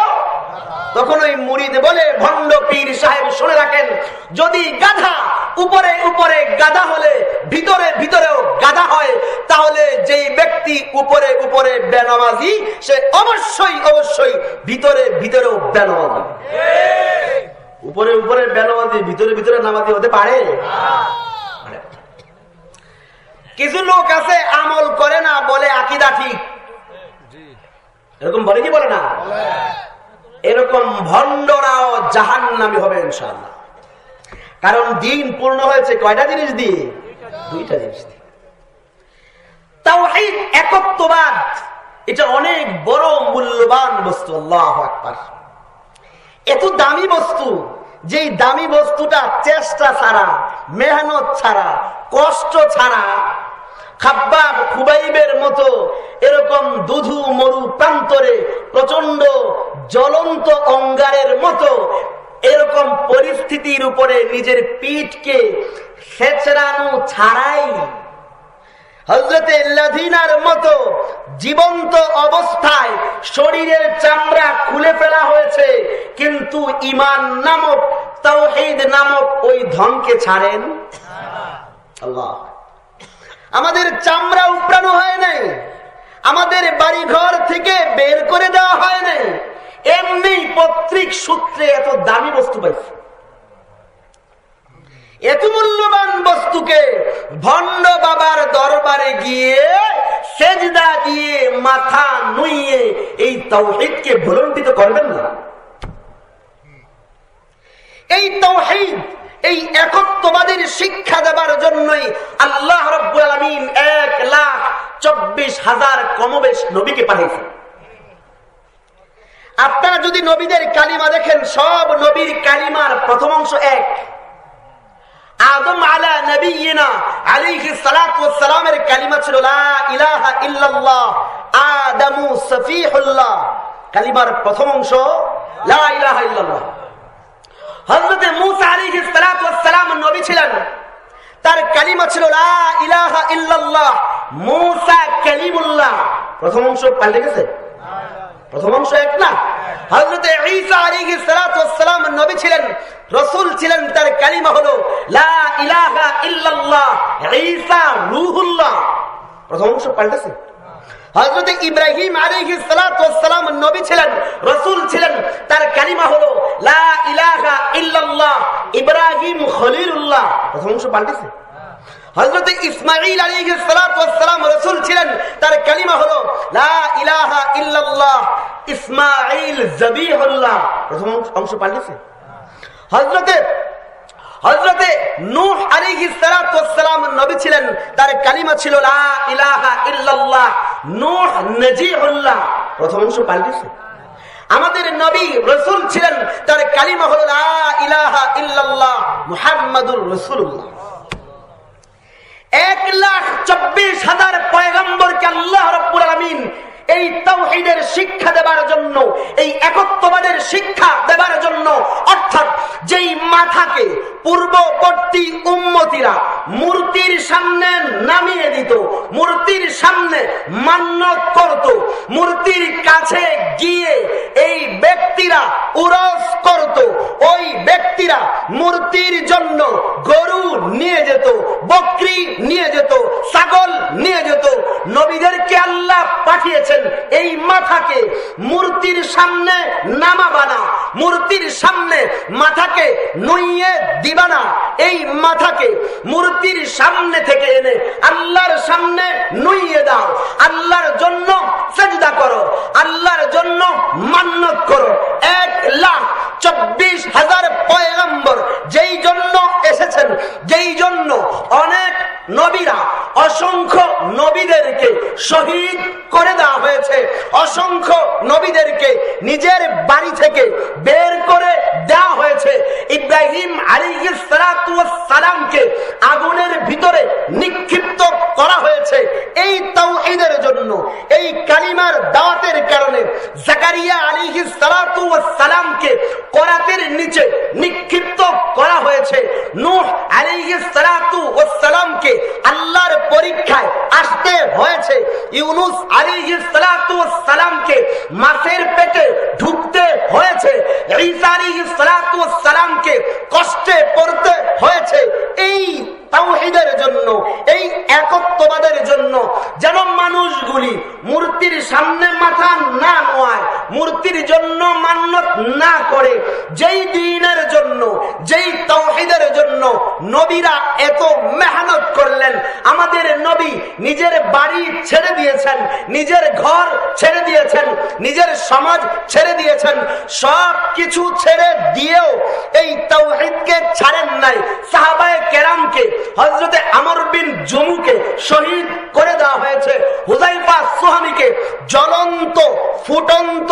তখন ওই মুড়িদ বলে, ভণ্ড পীর সাহেব শুনে রাখেন, যদি গাধা উপরে উপরে গাধা হলে, ভিতরে ভিতরেও গাধা হয়, তাহলে যেই ব্যক্তি উপরে উপরে বেনামাজি, সে অবশ্যই অবশ্যই ভিতরে ভিতরেও বেনামাজি। উপরে উপরে বেনামাজি, ভিতরে ভিতরে নামাজি হতে পারে? কিছু লোক আছে, আমল করে না, বলে আকিদা ঠিক। এরকম বলে কি বলে না? এরকম ভণ্ডরাও জাহান নামি হবে ইনশাল্লাহ কারণ দিন পূর্ণ হয়েছে কয়টা জিনিস দিয়ে দুইটা জিনিস দিয়ে তাও একত্ববাদ, এটা অনেক বড় মূল্যবান বস্তু, আল্লাহ আকবার। এত দামি বস্তু, যেই দামি বস্তুটা চেষ্টা ছাড়া, মেহনত ছাড়া, কষ্ট ছাড়া খাব্বাব খুবাইবের মতো এরকম দুধু মরু প্রান্তরে প্রচণ্ড জ্বলন্ত অঙ্গারের মতো এরকম পরিস্থিতির উপরে নিজের পিঠকে সেচরানো ছাড়াই হজরতে লাধিনার মতো জীবন্ত অবস্থায় শরীরের চামড়া খুলে ফেলা হয়েছে, কিন্তু ইমান নামক তৌহিদ নামক ওই ধনকে ছাড়েন? আল্লাহ। আমাদের চামড়া উপড়ানো হয় নাই। আমাদের বাড়ি ঘর থেকে বের করে দেওয়া হয় নাই। এমনি পত্রিক সূত্রে এত দামি বস্তু পাইছে। এত মূল্যবান বস্তুকে ভণ্ড বাবার দরবারে গিয়ে সেজদা দিয়ে মাথা নুইয়ে এই তৌহিদকে ভুলন্টিত করবেন না। এই তৌহিদ এই একত্ববাদের শিক্ষা দেবার জন্যই আল্লাহ রব্বুল আলমিন এক লাখ চব্বিশ হাজার কমবেশ নবীকে পাঠিয়েছেন। আপনারা যদি নবীদের কালিমা দেখেন, সব নবীর কালিমার প্রথম অংশ এক। আদম আলা নবীনা আলাইহি সালাতু সালামের কালিমা ছিল, লা ইলাহা ইল্লাল্লাহ, আদামু সফিহুল্লাহ। কালিমার প্রথম অংশ, লা ইলাহা ইল্লাল্লাহ। হযরতে মূসা সালাতু সালাম নবী ছিলেন। তার কালিমা ছিল, লা ইলাহা ইল্লাল্লাহ। মূসা কালিমুল্লাহ। প্রথম অংশ পাল্টে গেছে? প্রথম অংশ এক না? হজরত ঈসা সালাতু ওয়াসসালাম নবী ছিলেন, রাসূল ছিলেন, তার কালিমা হলো, লা ইলাহা ইল্লাল্লাহ। ঈসা রূহুল্লাহ। প্রথম অংশ পাল্টেছে? হযরত ইব্রাহিম ওয়াসসালাম নবী ছিলেন, রসুল ছিলেন, তার কালিমা হলো, লা ইলাহা ইল্লাল্লাহ, ইব্রাহিম খলিলুল্লাহ। প্রথম অংশ পাল্টেছে? হজরত ইসমাইল আলী সালাম রসুল ছিলেন, তার কালিমা হলো ইলাহা ইল্লাল্লাহ ইসমাইল জবিহুল্লাহ। প্রথম অংশ পাল্টেছে? হজরতে হজরতে নূহ আলাইহি সালাম নবী ছিলেন, তার কালিমা ছিল লা ইলাহা ইল্লাল্লাহ, নূহ নজিহুল্লাহ প্রথম অংশ পাল্টেছে। আমাদের নবী রসুল ছিলেন, তার কালিমা হলো লা ইলাহা ইল্লাল্লাহ, মুহাম্মাদুর রাসূলুল্লাহ। এক লাখ চব্বিশ হাজার পয়গম্বরকে আল্লাহ রব্বুল আলমিন এই তৌহিদের শিক্ষা দেবার জন্য, এই একত্ববাদের শিক্ষা দেবার জন্য, অর্থাৎ যেই মাথাকে পূর্ববর্তী উন্মতিরা মূর্তির সামনে নামিয়ে দিত, মূর্তির সামনে মান্য করত, মূর্তির কাছে গিয়ে এই ব্যক্তিরা উরস করত, ওই ব্যক্তিরা মূর্তির জন্য গরু নিয়ে যেত, বকরি নিয়ে যেত, ছাগল নিয়ে যেত, নবীদেরকে আল্লাহ পাঠিয়েছেন এই মাথাকে মূর্তির সামনে নামাবানা, মূর্তির সামনে মাথাকে নুইয়ে দিবা না এই মাথাকে মূর্তির সামনে থেকে এনে আল্লাহর সামনে নুইয়ে দাও, আল্লাহর জন্য সেজদা করো, আল্লাহর জন্য মান্যত করো। এক লাখ চব্বিশ হাজার পয়গম্বর যেই জন্য এসেছেন, যেই জন্য অনেক নবীরা, অসংখ্য নবীদেরকে শহীদ করে দেওয়া হয়েছে। অসংখ্য নবীদেরকে নিজের বাড়ি থেকে বের করে দেওয়া হয়েছে। ইব্রাহিম আলী সালামকে আগুনের ভিতরে নিক্ষিপ্ত করা হয়েছে। এই তাওহীদের জন্য, এই কালিমার দাওয়াতের কারণে জাকারিয়া আলী সালামকে করাতের নিচে নিক্ষিপ্ত করা হয়েছে। নূহ আলী সালামকে আল্লাহর পরীক্ষায় আসতে হয়েছে। ইউনুস আলী সালামকে মাছের পেটে ঢুকতে হয়েছে। ঈসা সালামকে কষ্টে পড়তে হয়েছে। এই তাওহিদের জন্য, এই একত্ববাদের জন্য যেন মানুষগুলি মূর্তির সামনে মাথা না মূর্তির জন্য মান্যত না করে, যেই দিনের জন্য, যেই তাওহিদের জন্য নবীরা এত মেহনত করলেন, আমাদের নবী নিজের বাড়ি ছেড়ে দিয়েছেন, নিজের ঘর ছেড়ে দিয়েছেন, নিজের সমাজ ছেড়ে দিয়েছেন, সব কিছু ছেড়ে দিয়েও এই তাওহিদকে ছাড়েন নাই। সাহাবায়ে কেরামকে হজরতে আমর বিন জমুকে শহীদ করে দেওয়া হয়েছে। হুজাইফা সোহামিকে জ্বলন্ত, ফুটন্ত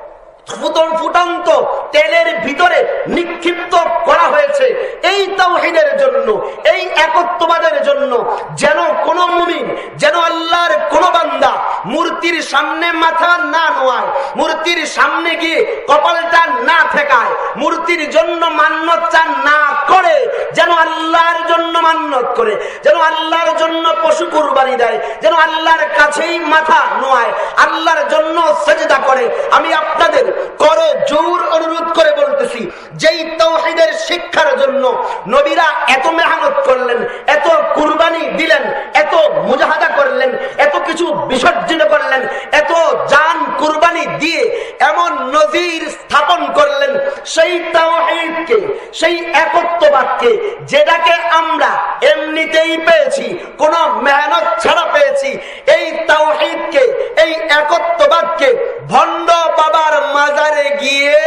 ফুটন্ত তেলের ভিতরে নিক্ষিপ্ত করা হয়েছে। এই তাওহিদের জন্য, এই একত্ববাদের জন্য যেন কোন মুমিন, যেন আল্লাহর কোন বান্দা মূর্তির সামনে মাথা না নোয়ায়, মূর্তির সামনে গিয়ে কপালটা না ঠেকায়, মূর্তির জন্য মান্যতা না করে, যেন আল্লাহর জন্য মান্যত করে, যেন আল্লাহর জন্য পশু কুরবানি দেয়, যেন আল্লাহর কাছেই মাথা নোয়ায়, আল্লাহর জন্য সেজদা করে। আমি আপনাদের করো জোর অনুরোধ করে বলতেছি, যেই তৌহিদের শিক্ষার জন্য নবীরা এত মেহনত করলেন, এত কুরবানি দিলেন, এত মুজাহাদা করলেন, এত কিছু বিসর্জন করলেন, এত জান কুরবানি দিয়ে এমন নজির স্থাপন করলেন, সেই তাওহিদকে সেই একত্ববাদকে, যেটাকে আমরা এমনিতেই পেয়েছি, কোন মেহনত ছাড়া পেয়েছি, এই তাওহিদকে এই একত্ববাদকে ভণ্ড বাবার মাজারে গিয়ে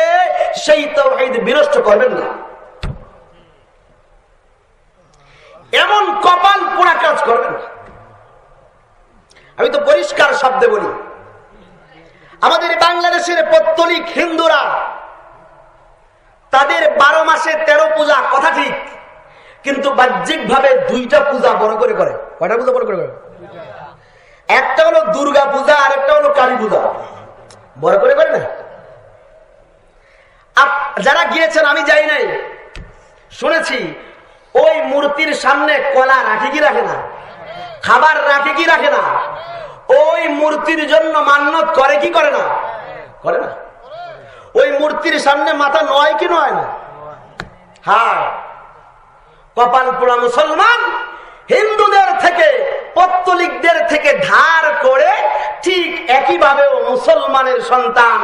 সেই তাওহিদ বিনষ্ট করবেন না। এমন কপাল পোড়া কাজ করবেন না। আমি তো পরিষ্কার শব্দে বলি আমাদের বাংলাদেশের পত্তলিক হিন্দুরা তাদের বারো মাসে তেরো পূজা কথা ঠিক কিন্তু বাহ্যিক ভাবে দুইটা পূজা বড় করে করে। কয়টা পূজা বড় করে করে? একটা হলো দুর্গা পূজা আর একটা হলো কালী পূজা। বড় করে করে না? যারা গিয়েছেন, আমি যাই নাই। শুনেছি, ওই মূর্তির সামনে কলা রাখে কি রাখে না? খাবার রাখে কি রাখে না? ওই মূর্তির জন্য মান্যত করে কি করে না? করে না। ওই মূর্তির সামনে মাথা নয় কি নয় না? হ্যাঁ। কপাল পোড়া মুসলমান হিন্দুদের থেকে পত্তলিকদের থেকে ধার করে ঠিক একইভাবে মুসলমানের সন্তান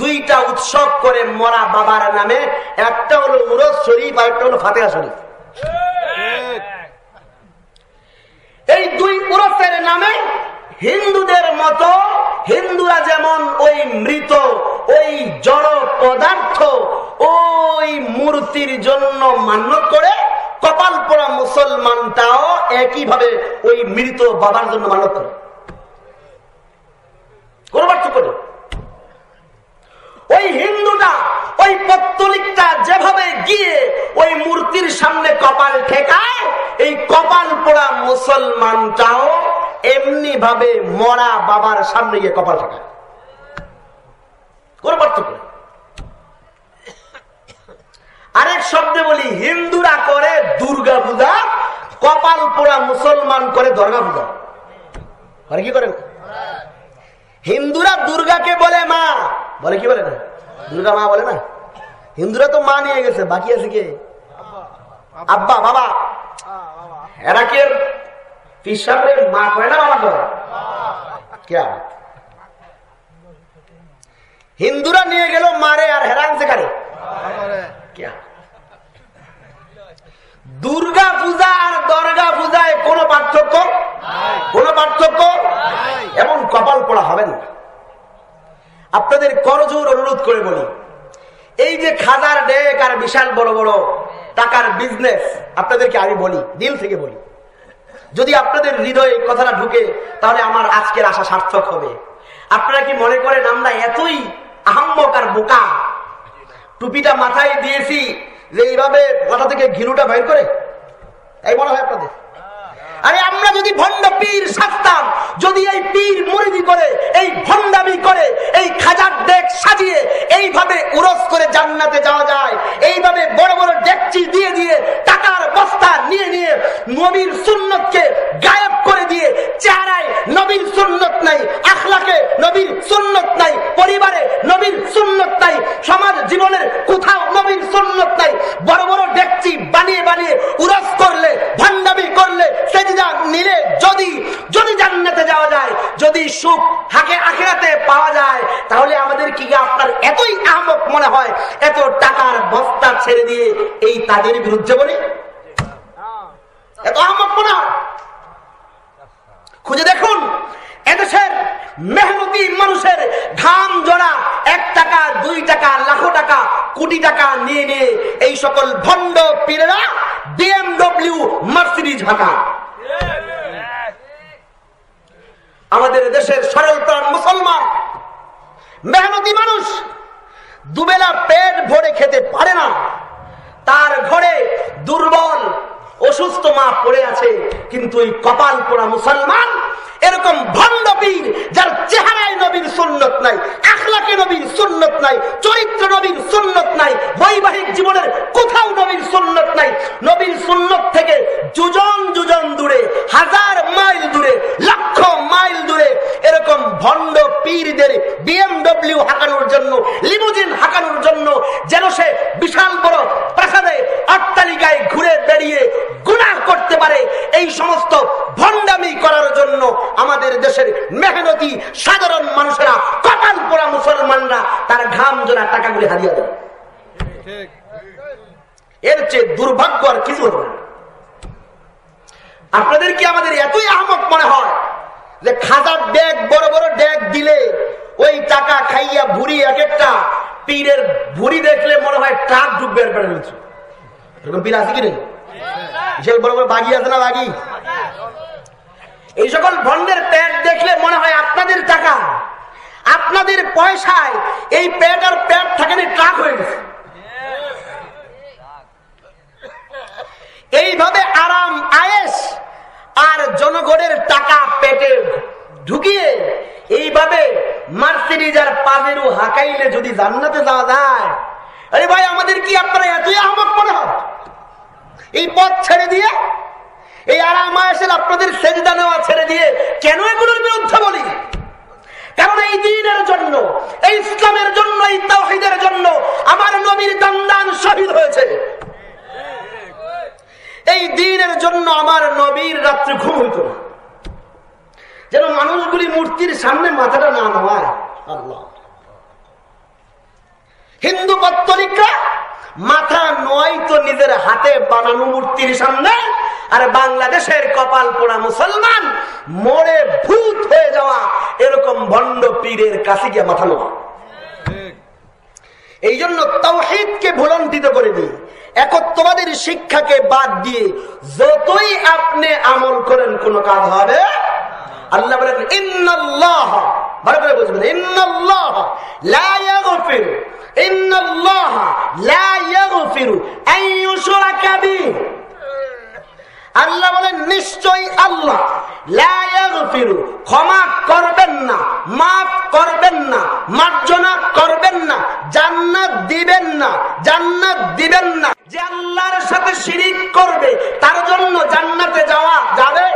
দুইটা উৎসব করে মরা বাবার নামে, একটা হলো উরজ শরীফ আর একটা হলো ফাতেহা শরীফ। এই দুই উরসের নামে হিন্দুদের মতো, হিন্দুরা যেমন ওই মৃত, ওই জড় পদার্থ, ওই মূর্তির জন্য মান্য করে কপাল পোড়া মুসলমানটাও একইভাবে ওই মৃত বাবার জন্য মান্য করে। কোন পার্থক্য ওই হিন্দুটা, ওই পত্তলিকটা যেভাবে গিয়ে ওই মূর্তির সামনে কপাল ঠেকায়, এই কপাল পোড়া মুসলমানটাও এমনি ভাবে মরা বাবার সামনে গিয়ে কপাল ঠেকায়। কোন পার্থক্য আরেক শব্দে বলি, হিন্দুরা করে দুর্গা পূজা কপাল পোড়া মুসলমান করে দর্গা পূজা করে কি করে হিন্দুরা দুর্গাকে বলে মা। বলে কি বলে না? দুর্গা মা বলে না? হিন্দুরা তো মা নিয়ে গেছে, বাকি আছে কে? আব্বা, বাবা। এরা কে? মা কয় না বাবা কয় কে? হিন্দুরা নিয়ে গেল মারে আর হেরাং দুর্গা পূজা আর দর্গা পূজায় কোন পার্থক্য? কোন পার্থক্য? এমন কপাল পড়া হবে না। আপনাদের করজোর অনুরোধ করে বলি, এই যে খাজার ডেক আর বিশাল বড় বড় টাকার বিজনেস আপনাদেরকে আমি বলি, দিল থেকে বলি। যদি আপনাদের হৃদয়ে কথাটা ঢুকে, তাহলে আমার আজকের আশা সার্থক হবে। আপনারা কি মনে করেন আমরা এতই আহম্মক আর বোকা? টুপিটা মাথায় দিয়েছি যে এইভাবে মাথা থেকে ঘিলুটা বাইর করে। এই মনে হয় আপনাদের। আরে আমরা যদি ভণ্ড পীর সাজতাম, যদি এই পীর মুরিদি করে এই ভণ্ডামি করে এই খাজার ডেক সাজিয়ে এইভাবে উরস করে জান্নাতে যাওয়া যায় এইভাবে বড় বড় ডেকচি দিয়ে দিয়ে টাকার বস্তা নিয়ে নিয়ে নবীর সুন্নতকে গায়েব করে দিয়ে চেহারায় নবীর সুন্নত নাই আখলাকে নবীর সুন্নত নাই পরিবারে নবীর সুন্নত নাই সমাজ জীবনের কোথাও নবীর সুন্নত নাই বড় বড় ডেকচি বানিয়ে বানিয়ে উরস করলে ভণ্ডামি করলে সেদিনা নিলে যদি যদি জান্নাতে যাওয়া যায় যদি সুখ হাকে আখেরাতে পাওয়া যায় তাহলে আমাদের কি আপনার এতই আহমক মনে হয় এত টাকার বস্তা ছেড়ে দিয়ে এই তাদের বিরুদ্ধে বলি এত আহমক মনে হয় খুঁজে দেখুন এদেশের মেহনতি মানুষের ঘাম জড়া এক টাকা দুই টাকা লাখো টাকা কোটি টাকা নিয়ে নিয়ে এই সকল ভণ্ড পীরেরা বিএমডব্লিউ মার্সিডিজ ঢাকা আমাদের দেশের সরল প্রাণ মুসলমান মেহনতি মানুষ দুবেলা পেট ভরে খেতে পারে না তার ঘরে দুর্বল অসুস্থ মা পড়ে আছে কিন্তু এই কপাল পোড়া মুসলমান এরকম ভণ্ড পীর যার চেহারায় নবীর সুন্নত নাই আখলাকে নবীর সুন্নত নাই চরিত্র নবীর সুন্নত নাই বৈবাহিক জীবনের কোথাও নবীর সুন্নত নাই নবীর সুন্নত থেকে দুজন দুজন দূরে হাজার মাইল দূরে লক্ষ মাইল দূরে এরকম ভণ্ড পীরদের বিএমডব্লিউ হাঁকানোর জন্য লিমুজিন হাঁকানোর জন্য যেন সে বিশাল বড় প্রাসাদে অট্টালিকায় ঘুরে বেরিয়ে গুণা করতে পারে এই সমস্ত ভণ্ডামি করার জন্য আমাদের দেশের মেহনতি সাধারণ মানুষেরা কপাল পোড়া মুসলমানরা তার ঘাম জোড়া টাকাগুলি হারিয়ে দেয় এর চেয়ে দুর্ভাগ্য আর কিছু হবে না আপনাদের কি আমাদের এতই আহমক মনে হয় যে খাজার ডেক বড় বড় ডেক দিলে ওই টাকা খাইয়া ভুড়ি এক একটা পীরের ভুড়ি দেখলে মনে হয় ট্রাক ঢুকবে এরপরে এরকম পীর আছে কি যে বড় বড় বাগি আছে না বাগি? এই সকল ভন্ডের প্যাট দেখলে মনে হয় আপনাদের টাকা। আপনাদের পয়সায় এই আর ট্রাক হয়ে গেছে। এইভাবে আরাম, আয়েস আর জনগণের টাকা পেটে ঢুকিয়ে এইভাবে মার্সিডিজ আর পাজেরু হাঁকাইলে যদি জান্নাতে যাওয়া যায়, আরে ভাই, আমাদের কি আপনারা এতই আহমক মনে হয়? এই পথ ছেড়ে দিয়ে, এই আরাম আপনাদের সেজদা নেওয়া ছেড়ে দিয়ে কেন এগুলোর বিরুদ্ধে বলি? কারণ এই দিনের জন্য, এই ইসলামের জন্য, এই তাহিদের জন্য আমার নবীর দান্দান শহীদ হয়েছে। এই দিনের জন্য আমার নবীর রাত্রে ঘুম হইত যেন মানুষগুলি মূর্তির সামনে মাথাটা না আল্লাহ। হিন্দু পত্তলিকরা মাথা নয় তো নিজের হাতে বানানো মূর্তির সামনে। আর বাংলাদেশের কপাল পোড়া মুসলমান মোড়ে ভূত হয়ে যাওয়া এরকম ভণ্ড পীরের কাছে গিয়ে মাথা নেওয়া এই জন্য তৌহিদকে ভুলন্টিত করে দিই। একত্ববাদের শিক্ষাকে বাদ দিয়ে যতই আপনি আমল করেন, কোন কাজ হবে আল্লাহ বলেন, ইন্নাল্লাহ। ভালো করে বুঝবেন, ইন্নাল্লাহ। লা ইয়াগফির। আল্লাহ বলেন, নিশ্চয়ই আল্লাহ ক্ষমা করবেন না, মাফ করবেন না, মার্জনা করবেন না, জান্নাত দিবেন না, জান্নাত দিবেন না। যে আল্লাহর সাথে শিরিক করবে, তার জন্য জান্নাতে যাওয়া যাবে?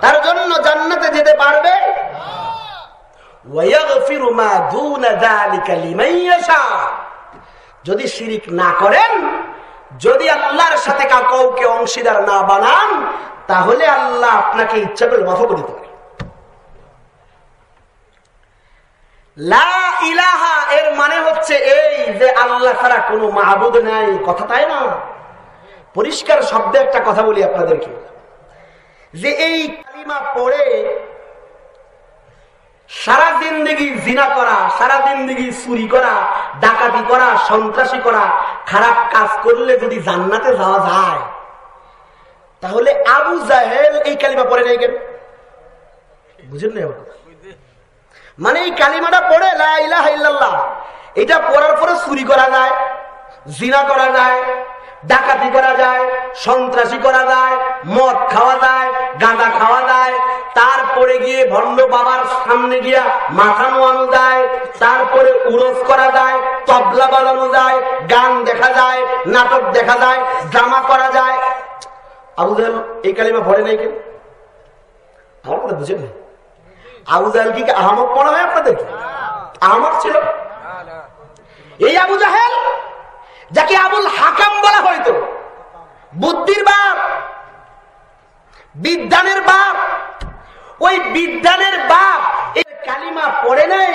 তার জন্য জান্নাতে যেতে পারবে? যদি শিরিক না করেন, যদি আল্লাহর সাথে কাউকে অংশীদার না বানান, তাহলে আল্লাহ আপনাকে ইচ্ছা করে মাফ করে দিতে ইলাহা, এর মানে হচ্ছে এই যে আল্লাহ ছাড়া কোনো মাহবুদ নাই, কথা তাই না? পরিষ্কার শব্দে একটা কথা বলি আপনাদেরকে। যে এই কালিমা পড়ে সারা জিন্দগি জিনা করা, সারা জিন্দগি চুরি করা, ডাকাতি করা, সন্ত্রাসী করা, খারাপ কাজ করলে যদি জান্নাতে যাওয়া যায়, তাহলে আবু জাহেল এই কালিমা পড়ে নাই কেন? বুঝেন না মানে এই কালিমাটা পড়ে লাহ এটা পড়ার পরে চুরি করা যায়, জিনা করা যায়, ডাকাতি করা যায়, সন্ত্রাসী করা যায়, মদ খাওয়া যায়, গাঁদা খাওয়া যায় তারপরে গিয়ে ভণ্ড বাবার সামনে গিয়া মাথা নোয়ানো যায় তারপরে উরস করা যায় তবলা বাজানো যায় গান দেখা যায়, নাটক দেখা যায়, ড্রামা করা যায়। আবুজাল এই কালিমা ভরে নাই কেন না আবুজাল কি আহমদ পড়া হয় আপনাদের? আহমদ ছিল। এই আবু জাহেল, যাকে আবুল হাকাম বলা হয়তো বুদ্ধির বাপ, বিদ্যানের বাপ ওই বিদ্যানের বাপ এই কালিমা পড়ে নাই,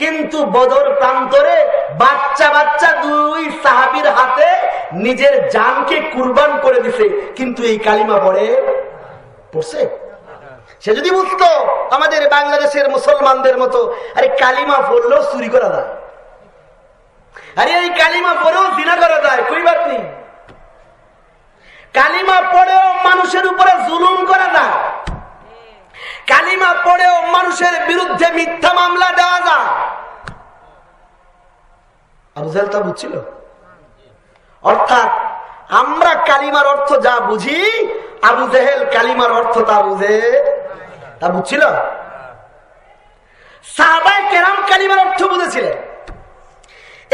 কিন্তু বদর প্রান্তরে বাচ্চা বাচ্চা দুই সাহাবির হাতে নিজের জানকে কুরবান করে দিছে। কিন্তু এই কালিমা পড়ে, পড়ছে? সে যদি বুঝতো, আমাদের বাংলাদেশের মুসলমানদের মতো, আরে কালিমা পড়লেও চুরি করা যায়। আরে এই কালিমা পড়েও জিনা করা যায়, কই বাত কালিমা পড়েও মানুষের উপরে জুলুম করা যায়। কালিমা পড়েও মানুষের বিরুদ্ধে মিথ্যা মামলা দেওয়া যায়। আবুজাল তা বুঝছিল? অর্থাৎ আমরা কালিমার অর্থ যা বুঝি, আবু জেহেল কালিমার অর্থ তা বুঝে। তা বুঝছিল? কালিমার অর্থ বুঝেছিলেন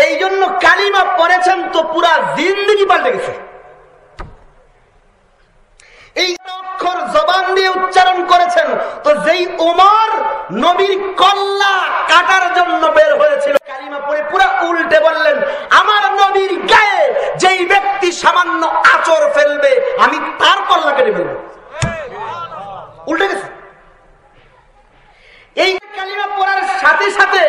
এই জন্য কালিমা পড়েছেন তো পুরা জিন্দগি পাল্টে গেছে। এই অক্ষর জবান দিয়ে উচ্চারণ করেছেন, তো যেই উমর নবীর কল্লা কাটার জন্য বের হয়েছিল, কালিমা পড়ে পুরা উল্টে বললেন, আমার নবীর গায়ে যেই ব্যক্তি সামান্য আচর ফেলবে, আমি তার কল্লা কেটে ফেলব। উল্টে গেছে। এই কালিমা পড়ার সাথে সাথে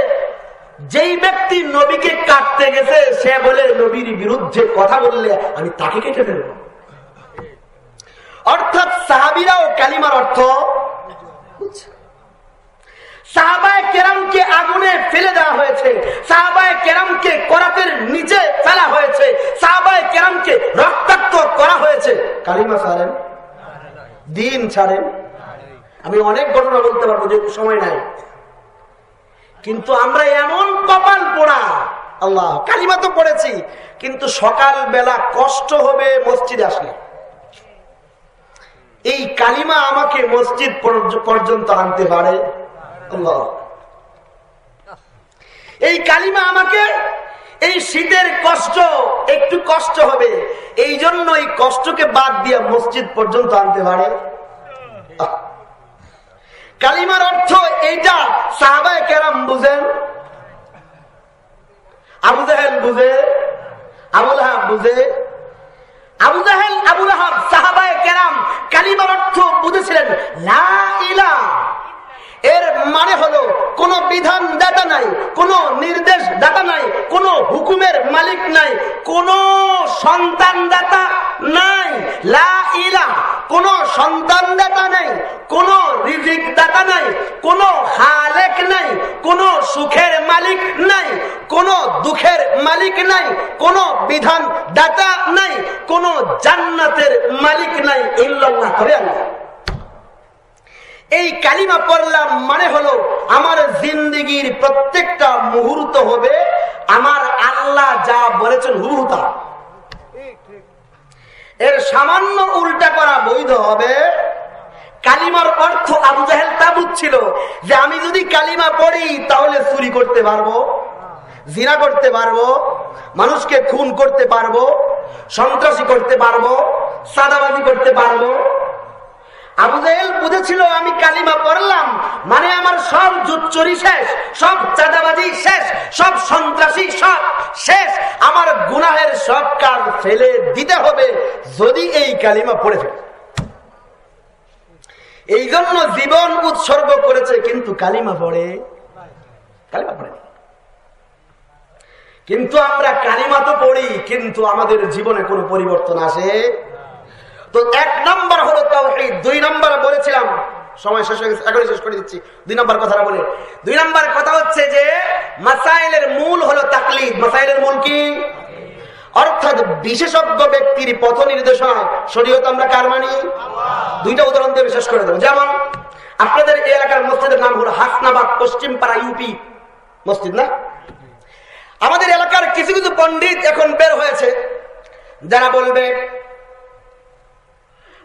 যেই ব্যক্তি নবীকে কাটতে গেছে, সে বলে, নবীর বিরুদ্ধে কথা বললে আমি তাকে কেটে ফেলব। অর্থাৎ সাহাবিরাও কালিমার অর্থ সাহাবায় আগুনে ফেলে দেওয়া হয়েছে, সাহাবায় নিচে ফেলা হয়েছে, সাহাবায় রক্তাক্ত করা হয়েছে। কালিমা দিন ছাড়েন? আমি অনেক ঘটনা বলতে পারব যে সময় নাই। কিন্তু আমরা এমন কপাল পোড়া, আল্লাহ, কালিমা তো পড়েছি, কিন্তু সকাল বেলা কষ্ট হবে মসজিদে আসলে। এই কালিমা আমাকে মসজিদ পর্যন্ত আনতে পারে। এই কালিমা আমাকে এই শীতের কষ্ট, একটু কষ্ট হবে। এই জন্য এই কষ্টকে বাদ দিয়ে মসজিদ পর্যন্ত আনতে পারে। কালিমার অর্থ এইটা, সাহাবায় কেরাম বুঝেন, আবু জাহেল বুঝে, আবুল হাব বুঝে আবু জাহেল আবুল রাহাব সাহাবায় কেরাম কালিমার অর্থ বুঝেছিলেন লা ইলা এর মানে হলো, কোন বিধান দাতা নাই, কোন নির্দেশ দাতা নাই, কোন হুকুমের মালিক নাই, কোন সন্তান দাতা নাই, লা ইলা কোন সন্তান দাতা নাই, কোন রিজিক দাতা নাই, কোন হালেক নাই, কোন সুখের মালিক নাই, কোন দুঃখের মালিক নাই, কোন বিধান দাতা নাই, কোন জান্নাতের মালিক নাই, ইল্লাল্লাহ করে আল্লাহ। এই কালিমা পড়লাম মানে হলো, আমার জিন্দগির প্রত্যেকটা মুহূর্ত হবে আমার আল্লাহ যা বলেছেন হুরুতা এর সামান্য উল্টা করা বৈধ হবে, কালিমার অর্থ আবু জাহেল তা বুঝছিল যে আমি যদি কালিমা পড়ি তাহলে চুরি করতে পারব, জিনা করতে পারব, মানুষকে খুন করতে পারব, সন্ত্রাসী করতে পারব, সাদাবাজি করতে পারব আবু জাহেল বুঝেছিল আমি কালিমা পড়লাম। মানে আমার সব জুচ্চরি শেষ, সব চাঁদাবাজি শেষ, সব সন্ত্রাসী সব শেষ। আমার গুনাহের সব কাজ ফেলে দিতে হবে যদি এই কালিমা পড়ে ফেলে। এই জন্য জীবন উৎসর্গ করেছে কিন্তু কালিমা পড়ে। কালিমা পড়ে। কিন্তু আমরা কালিমা তো পড়ি, কিন্তু আমাদের জীবনে কোনো পরিবর্তন আসে তো এক নম্বর হলো তাওহীদ। দুই নম্বর বলেছিলাম, সময় শেষ হয়ে গেছে, এখনই শেষ করে দিচ্ছি। দুই নম্বর কথাটা বলে। দুই নম্বর কথা হচ্ছে যে, মাসাইলের মূল হলো তাকলিদ। মাসাইলের মূল কি? অর্থাৎ বিশেষজ্ঞ ব্যক্তির পথ নির্দেশনা শরীয়ত আমরা কার মানি? দুইটা উদাহরণ দিয়ে বিশেষ করে দেবো। যেমন, আপনাদের এই এলাকার মসজিদের নাম হলো হাসনাবাদ পশ্চিম পাড়া ইউপি মসজিদ, না? আমাদের এলাকার কিছু কিছু পণ্ডিত এখন বের হয়েছে। যারা বলবে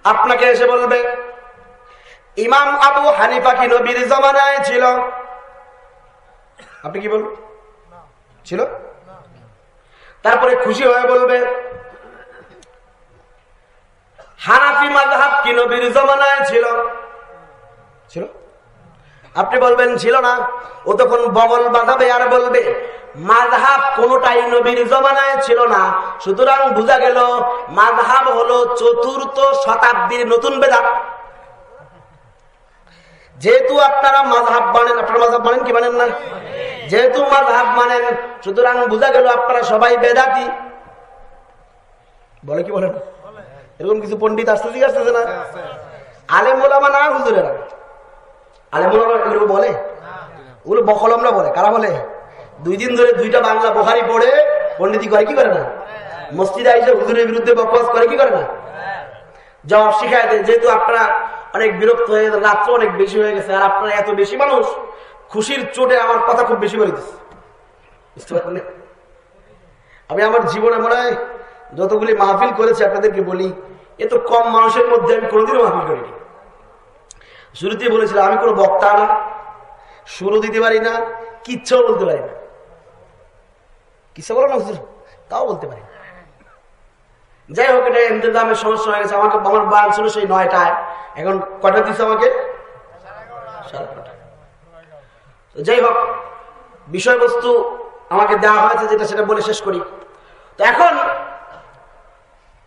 আপনাকে এসে বলবে, ইমাম আবু হানিফা কি নবীর জমানায় ছিল? আপনি কি বলবেন ছিল? তারপরে খুশি হয়ে বলবে, হানাফি মাঝহাব কি নবীর জমানায় ছিল? ছিল? আপনি বলবেন, ছিল না। ও তখন বগল বাঁধাবে আর বলবে মাঝহাব কোনটাই নবীর জমানায় ছিল না। সুতরাং বোঝা গেল মাঝহাব হলো চতুর্থ শতাব্দীর নতুন বেদাত। যেহেতু আপনারা মাঝহাব মানেন, আপনারা মাঝহাব মানেন কি মানেন না? যেহেতু মাঝহাব মানেন, সুতরাং বোঝা গেল আপনারা সবাই বেদাতি। বলে কি বলেন? এরকম কিছু পন্ডিত আসতেছি আসতেছে না? আলেম ওলামা না, হুজুরেরা? বলে? ওগুলো বকলমরা বলে। কারা বলে? দুই দিন ধরে দুইটা বাংলা পড়ে করে, কি করে না? বিরুদ্ধে করে, কি করে না? যেহেতু আপনারা অনেক বিরক্ত হয়ে রাত্র অনেক বেশি হয়ে গেছে, আর আপনারা এত বেশি মানুষ, খুশির চোটে আমার কথা খুব বেশি বলে দিচ্ছে। বুঝতে আমি আমার জীবনে মনে হয় যতগুলি মাহফিল করেছি, আপনাদেরকে বলি এত কম মানুষের মধ্যে আমি কোনোদিনও মাহফিল করিনি। শুরুতেই বলেছিলাম আমি কোনো বক্তা না। শুরু দিতে পারি না, কিচ্ছাও বলতে পারি না। কিচ্ছা বলো না তাও বলতে পারি যাই হোক, এটা ইন্তজামের সমস্যা হয়ে গেছে। আমাকে আমার বান ছিল সেই নয়টায়। এখন কটা দিচ্ছে আমাকে? যাই হোক, বিষয়বস্তু আমাকে দেওয়া হয়েছে যেটা সেটা বলে শেষ করি। তো এখন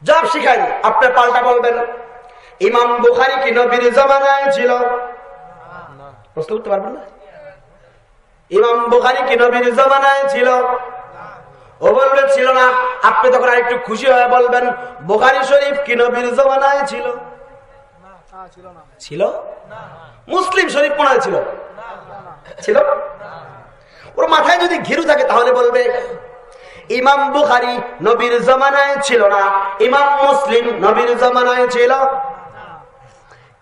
জব শিখাই। আপনি পাল্টা বলবেন। ইমাম বুখারি কি নবীর জমানায় ছিল? প্রশ্ন করতে পারবেন না? ইমাম বুখারি কি নবীর জমানায় ছিল? ও বলবে, ছিল না। আপনি তখন আরেকটু খুশি হয়ে বলবেন, বোখারি শরীফ কি নবীর জমানায় ছিল? ছিল? মুসলিম শরীফ হয় ছিল। ছিল? ওর মাথায় যদি ঘিরু থাকে তাহলে বলবে, ইমাম বুখারি নবীর জমানায় ছিল না। ইমাম মুসলিম নবীর জমানায় ছিল।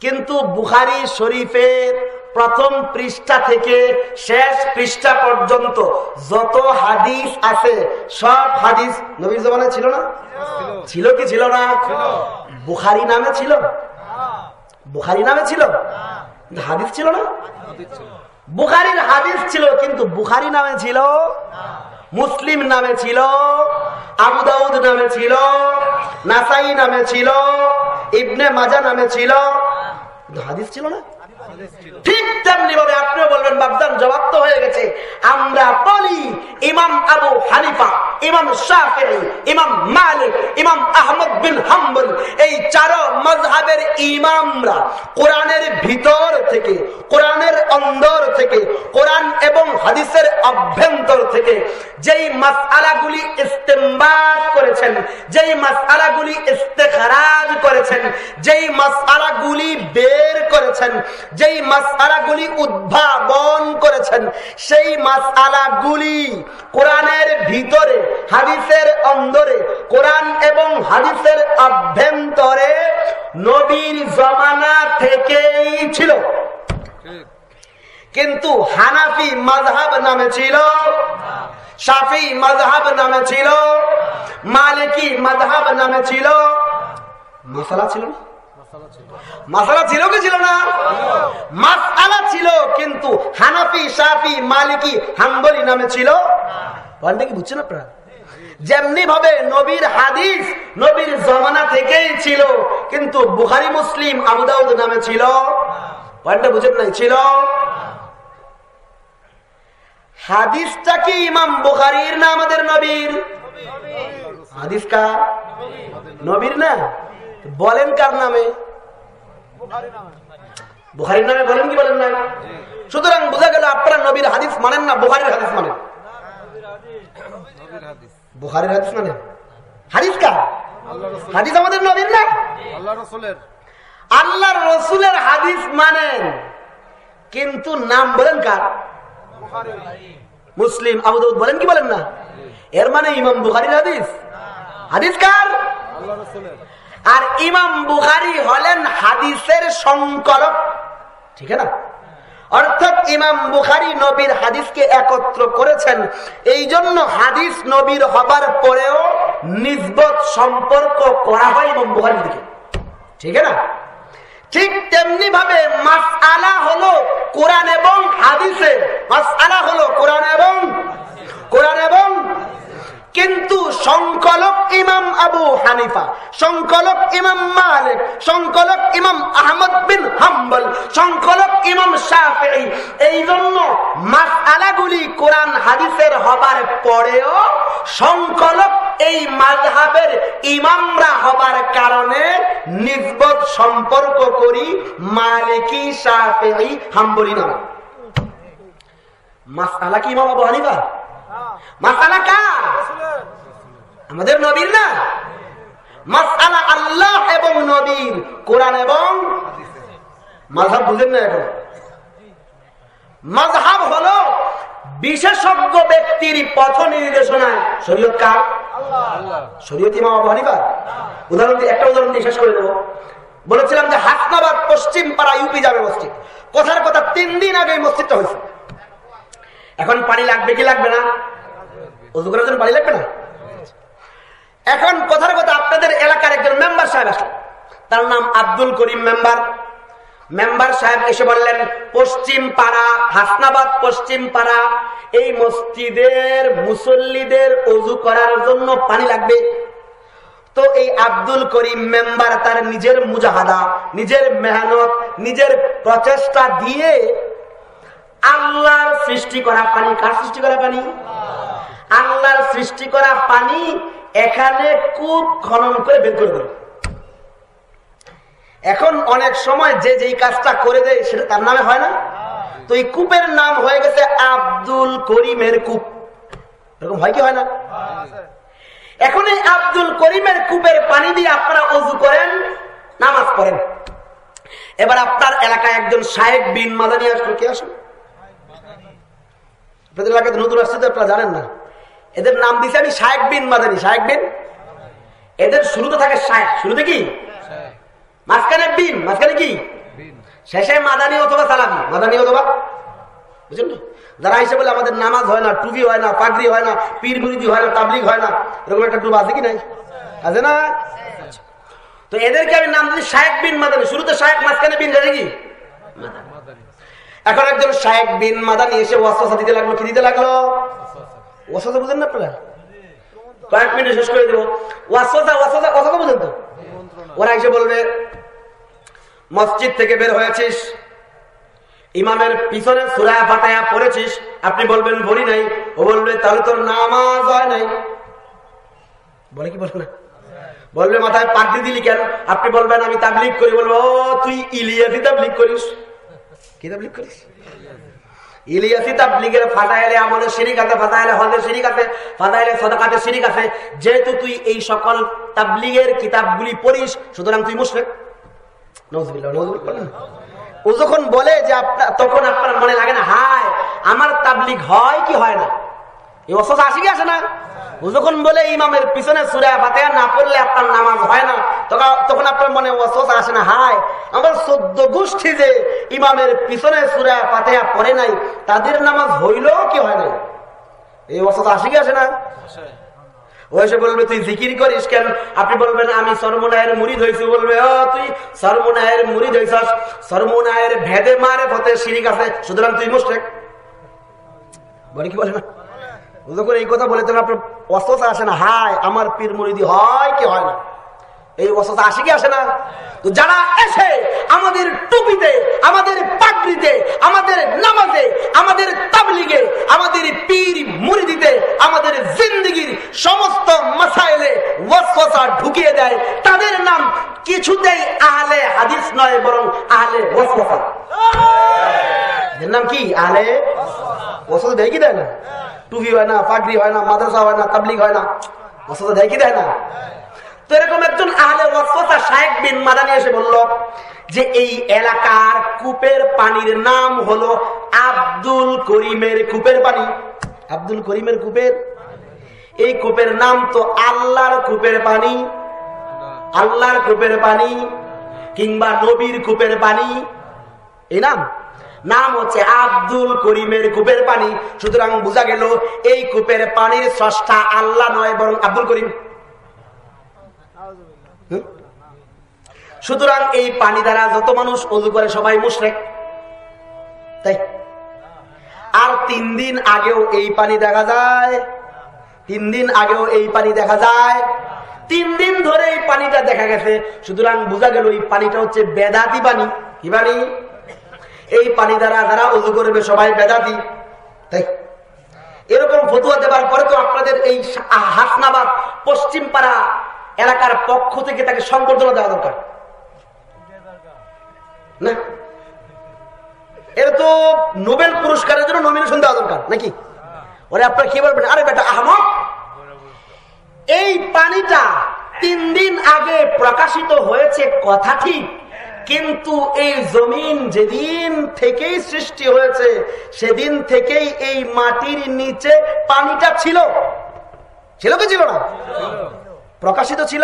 কিন্তু বুখারি শরীফের প্রথম পৃষ্ঠা থেকে শেষ পৃষ্ঠা পর্যন্ত যত হাদিস আছে, সব হাদিস নবীর জমানায় ছিল না? ছিল কি ছিল না? বুখারি নামে ছিল? বুখারি নামে ছিল? হাদিস ছিল না? বুখারির হাদিস ছিল, কিন্তু বুখারি নামে ছিল? মুসলিম নামে ছিল? আবু দাউদ নামে ছিল? নাসাই নামে ছিল? ইবনে মাজা নামে ছিল? কিন্তু হাদিস ছিল না? ঠিক তেমনি ভাবে আপনিও বলবেন বাবদান জবাব তো হয়ে গেছে। আমরা বলি ইমাম আবু হানিফা, ইমাম শাফি, ইমাম মালিক, ইমাম আহমদ বিন হাম্বল। এই চার মজহাবের ইমামরা কোরআনের ভিতর থেকে, কোরআনের অন্দর থেকে, কোরআন এবং হাদিসের অভ্যন্তর থেকে যেই মাসআলাগুলি ইস্তেমবাদ করেছেন, যেই মাসআলাগুলি ইস্তেখারাজ করেছেন, যেই মাসআলাগুলি বের করেছেন যেই মাসআলাগুলি উদ্ভাবন করেছেন, সেই মাসআলাগুলি কোরআনের ভিতরে, হাদিসের অন্দরে, কোরআন এবং হাদিসের অভ্যন্তরে নবীর জমানা থেকেই ছিল। কিন্তু হানাফি মাযহাব নামে ছিল, শাফি মাযহাব নামে ছিল, মালিকি মাযহাব নামে ছিল, মশালা ছিল না? মাসালা ছিল। কি ছিল না? মাসালা ছিল, কিন্তু হানাফি সাফি মালিকি, হাম্বলি নামে ছিল। পয়েন্টটা কি বুঝছেন আপনারা? যেমনি ভাবে নবীর হাদিস নবীর জমানা থেকেই ছিল, কিন্তু বুখারি, মুসলিম আবুদাউদ নামে ছিল। পয়েন্টটা বুঝেন নাই, ছিল। হাদিসটা কি ইমাম বুখারির না আমাদের নবীর? হাদিস কার? নবীর না? বলেন কার নামে? বুহারির নামে। বলেন কি বলেন না সুতরাং বোঝা গেল আপনারা নবীর হাদিস মানেন না বুহারির হাদিস মানেন। বুহারির হাদিস মানেন হাদিস কার? হাদিস আমাদের নবীর না? আল্লাহ রসুলের আল্লাহর রসুলের হাদিস মানেন। কিন্তু নাম বলেন কার? মুসলিম। আবু বলেন কি বলেন না? এর মানে ইমাম বুখারির হাদিস। হাদিস কার? আল্লাহ রসুলের আর ইমাম বুখারি হলেন হাদিসের সংকলক। ঠিক না? অর্থাৎ ইমাম বুখারি নবীর হাদিসকে একত্র করেছেন। এই জন্য হাদিস নবীর হবার পরেও নিজবত সম্পর্ক করা হয় ইমাম বুখারির দিকে। ঠিক না? ঠিক তেমনি ভাবে মাস আলা হলো কোরআন এবং হাদিসে মাস আলা হলো কোরআন এবং কোরআন এবং কিন্তু সংকলক ইমাম আবু হানিফা, সংকলক ইমাম মালিক, সংকলক ইমাম আহমদ বিন হাম্বল, সংকলক ইমাম শাফি এই জন্য মাসআলাগুলি কোরআন হাদিসের হবার পরেও সংকলক এই মাযহাবের ইমামরা হবার কারণে নিসবত সম্পর্ক করি মালিকি শাফি হাম্বলি নাম। মাসআলা কি ইমাম আবু হানিফা? মাসালা কার আমাদের নবীর না? মাসালা আল্লাহ এবং নবীর কোরআন এবং মাঝহাব বুঝেন না এখন? মাঝহাব হলো বিশেষজ্ঞ ব্যক্তির পথ নির্দেশনায় শরীয়ত কার? উদাহরণ একটা উদাহরণ বলেছিলাম যে হাসনাবাদ পশ্চিম পাড়া ইউপি কথার কথা তিন দিন আগে মসজিদটা হয়েছে। এখন পানি লাগবে কি লাগবে না? উজু করার জন্য পানি লাগবে না? এখন কথার কথা, আপনাদের এলাকার একজন মেম্বার সাহেব আসলেন তার নাম আব্দুল করিম মেম্বার মেম্বার সাহেব এসে বললেন, পশ্চিম পাড়া, হাসনাবাদ পশ্চিম পাড়া, এই মসজিদের মুসল্লিদের অজু করার জন্য পানি লাগবে। তো এই আব্দুল করিম মেম্বার তার নিজের মুজাহাদা, নিজের মেহনত, নিজের প্রচেষ্টা দিয়ে আল্লাহর সৃষ্টি করা পানি। কার সৃষ্টি করা পানি? আল্লাহর সৃষ্টি করা পানি এখানে কূপ খনন করে বের করে দেবে। এখন অনেক সময় যে যেই কাজটা করে দেয়, সেটা তার নামে হয় না? তো এই কূপের নাম হয়ে গেছে আব্দুল করিমের কূপ। এরকম হয় কি হয় না? এখন এই আব্দুল করিমের কূপের পানি দিয়ে আপনারা অজু করেন, নামাজ পড়েন। এবার আপনার এলাকায় একজন সাহেব বিন মাদানি আসলো। কে আসলো? আপনাদের এলাকাতে নতুন আসছে তো আপনারা জানেন না। এদের নাম দিছে আমি শায়েক বিন মাদানি। শায়েক বিন? এদের শুরুতে থাকে শায়েক। শুরুতে কি? মাঝখানে বিন। মাঝখানে কি? শেষে মাদানি অথবা সালামি মাদানি অথবা? বুঝলেন তো? যারা এসে বলে আমাদের নামাজ হয় না টুপি হয় না পাগড়ি হয় না পীর মুরিদি হয় না তাবলিগ হয় না এরকম একটা টুপ আছে কি নাই? আছে না? তো এদেরকে আমি নাম দিচ্ছি শায়েক বিন মাদানি। শুরুতে শায়েক মাঝখানে বিন রেখে কি? এখন একজন শায়েক বিন মাদানি এসে ওয়াসা দিতে লাগল, কি দিতে লাগল? ওয়াসা বুঝেন না আপনারা? কয়েক মিনিট শেষ করে দেবো। ওয়াসা ওয়াসা ওয়াসা বুঝেন তো? ওরা এসে বলবে, মসজিদ থেকে বের হয়েছিস, ইমামের পিছনে সুরায়া ফাটায়া পড়েছিস, আপনি বলবেন, বলি নাই। ও বলবে, তাহলে তোর নামাজ হয় নাই। বলে কি বলবে না? বলবে, মাথায় পাগড়ি দিলি কেন? আপনি বলবেন, আমি তাবলিক করি। বলব, ও, তুই ইলিয়াসি তাবলিক করিস। তাবলিক করিস? ইলিয়াসি তাবলিগের আছে হজের আছে আছে। যেহেতু তুই এই সকল তাবলিগের কিতাবগুলি পড়িস, সুতরাং তুই বলেন ও যখন বলে যে আপনার তখন আপনার মনে লাগে না, হায়, আমার তাবলিগ হয় কি হয় না? এই না? ইমামের পিছনে সুরায় ফাতে না পড়লে আপনার নামাজ হয় না, তখন- আপনার মনে না। হায় পিছনে পড়ে নাই, তাদের নামাজ হইল কি হয় নাই? এই অসুস্থ আসি আসে না? ও বলবে, তুই জিকির করিস কেন? আপনি বলবেন, আমি সরমুনায়ের মুড়ি ধইছি। বলবে, ও, তুই সরমুনায়ের মুড়ি ধইছস? সরমুনায়ের ভেদে মারে ফতে শিরিক আছে, সুতরাং তুই মুশরিক। বলে কি বলে না? যখন এই কথা বলে তখন আপনার অস্ত্র আসে না। হায়, আমার পীর মুরিদি হয় কি হয় না? এই অবস্থা আসে কি আসে না। তো যারা এসে আমাদের টুপিতে, আমাদের পাগড়িতে, আমাদের নামাজে, আমাদের তাবলিগে, আমাদের পীর মুরিদিতে, আমাদের জিন্দগির সমস্ত মাসাইলে ওয়াস ওয়াসওয়াসা ঢুকিয়ে দেয়, তাদের নাম কিছুতেই আহলে হাদিস নয়, বরং আহলে ওয়াসওয়াসা। এদের নাম কি? আহলে ওয়াসওয়াসা দেয় কি দেয় না? টুপি হয় না, পাগড়ি হয় না, মাদ্রাসা হয় না, তাবলিগ হয় না। ওয়াসওয়াসা দেয় কি দেয় না? তো এরকম একজন আহলে ওয়াসওয়াসা শায়েখ বিন মাদানি এসে বলল যে এই এলাকার কূপের পানির নাম হলো আব্দুল করিমের কূপের পানি। আব্দুল করিমের কূপের? এই কূপের নাম তো আল্লাহর কূপের পানি। আল্লাহর কূপের পানি কিংবা নবীর কূপের পানি। এই নাম? নাম হচ্ছে আব্দুল করিমের কূপের পানি। সুতরাং বোঝা গেল এই কূপের পানির স্রষ্টা আল্লাহ নয়, বরং আব্দুল করিম? সুতরাং এই পানি দ্বারা যত মানুষ অজু করে সবাই মুশরেক। তাই? আর তিন দিন আগেও এই পানি দেখা যায়। তিন দিন আগেও এই পানি দেখা যায়। তিন দিন ধরে এই পানিটা দেখা গেছে। সুতরাং বোঝা গেল এই পানিটা হচ্ছে বেদাতি পানি। কি পানি? এই পানি দ্বারা যারা অজু করবে সবাই বেদাতি। তাই? এরকম ফতুয়া দেবার পরে তো আপনাদের এই হাসনাবাদ পশ্চিম পাড়া এলাকার পক্ষ থেকে তাকে সংবর্ধনা দেওয়া দরকার। না। এর তো নোবেল পুরস্কারের জন্য নমিনেশন দেওয়া দরকার, নাকি? ওরে আপনার কি বলবেন? আরে বেটা আহমদ এই পানিটা তিন দিন আগে প্রকাশিত হয়েছে, কথা ঠিক। কিন্তু এই জমিন যেদিন থেকেই সৃষ্টি হয়েছে, সেদিন থেকেই এই মাটির নিচে পানিটা ছিল। ছিল কি ছিল না? প্রকাশিত ছিল?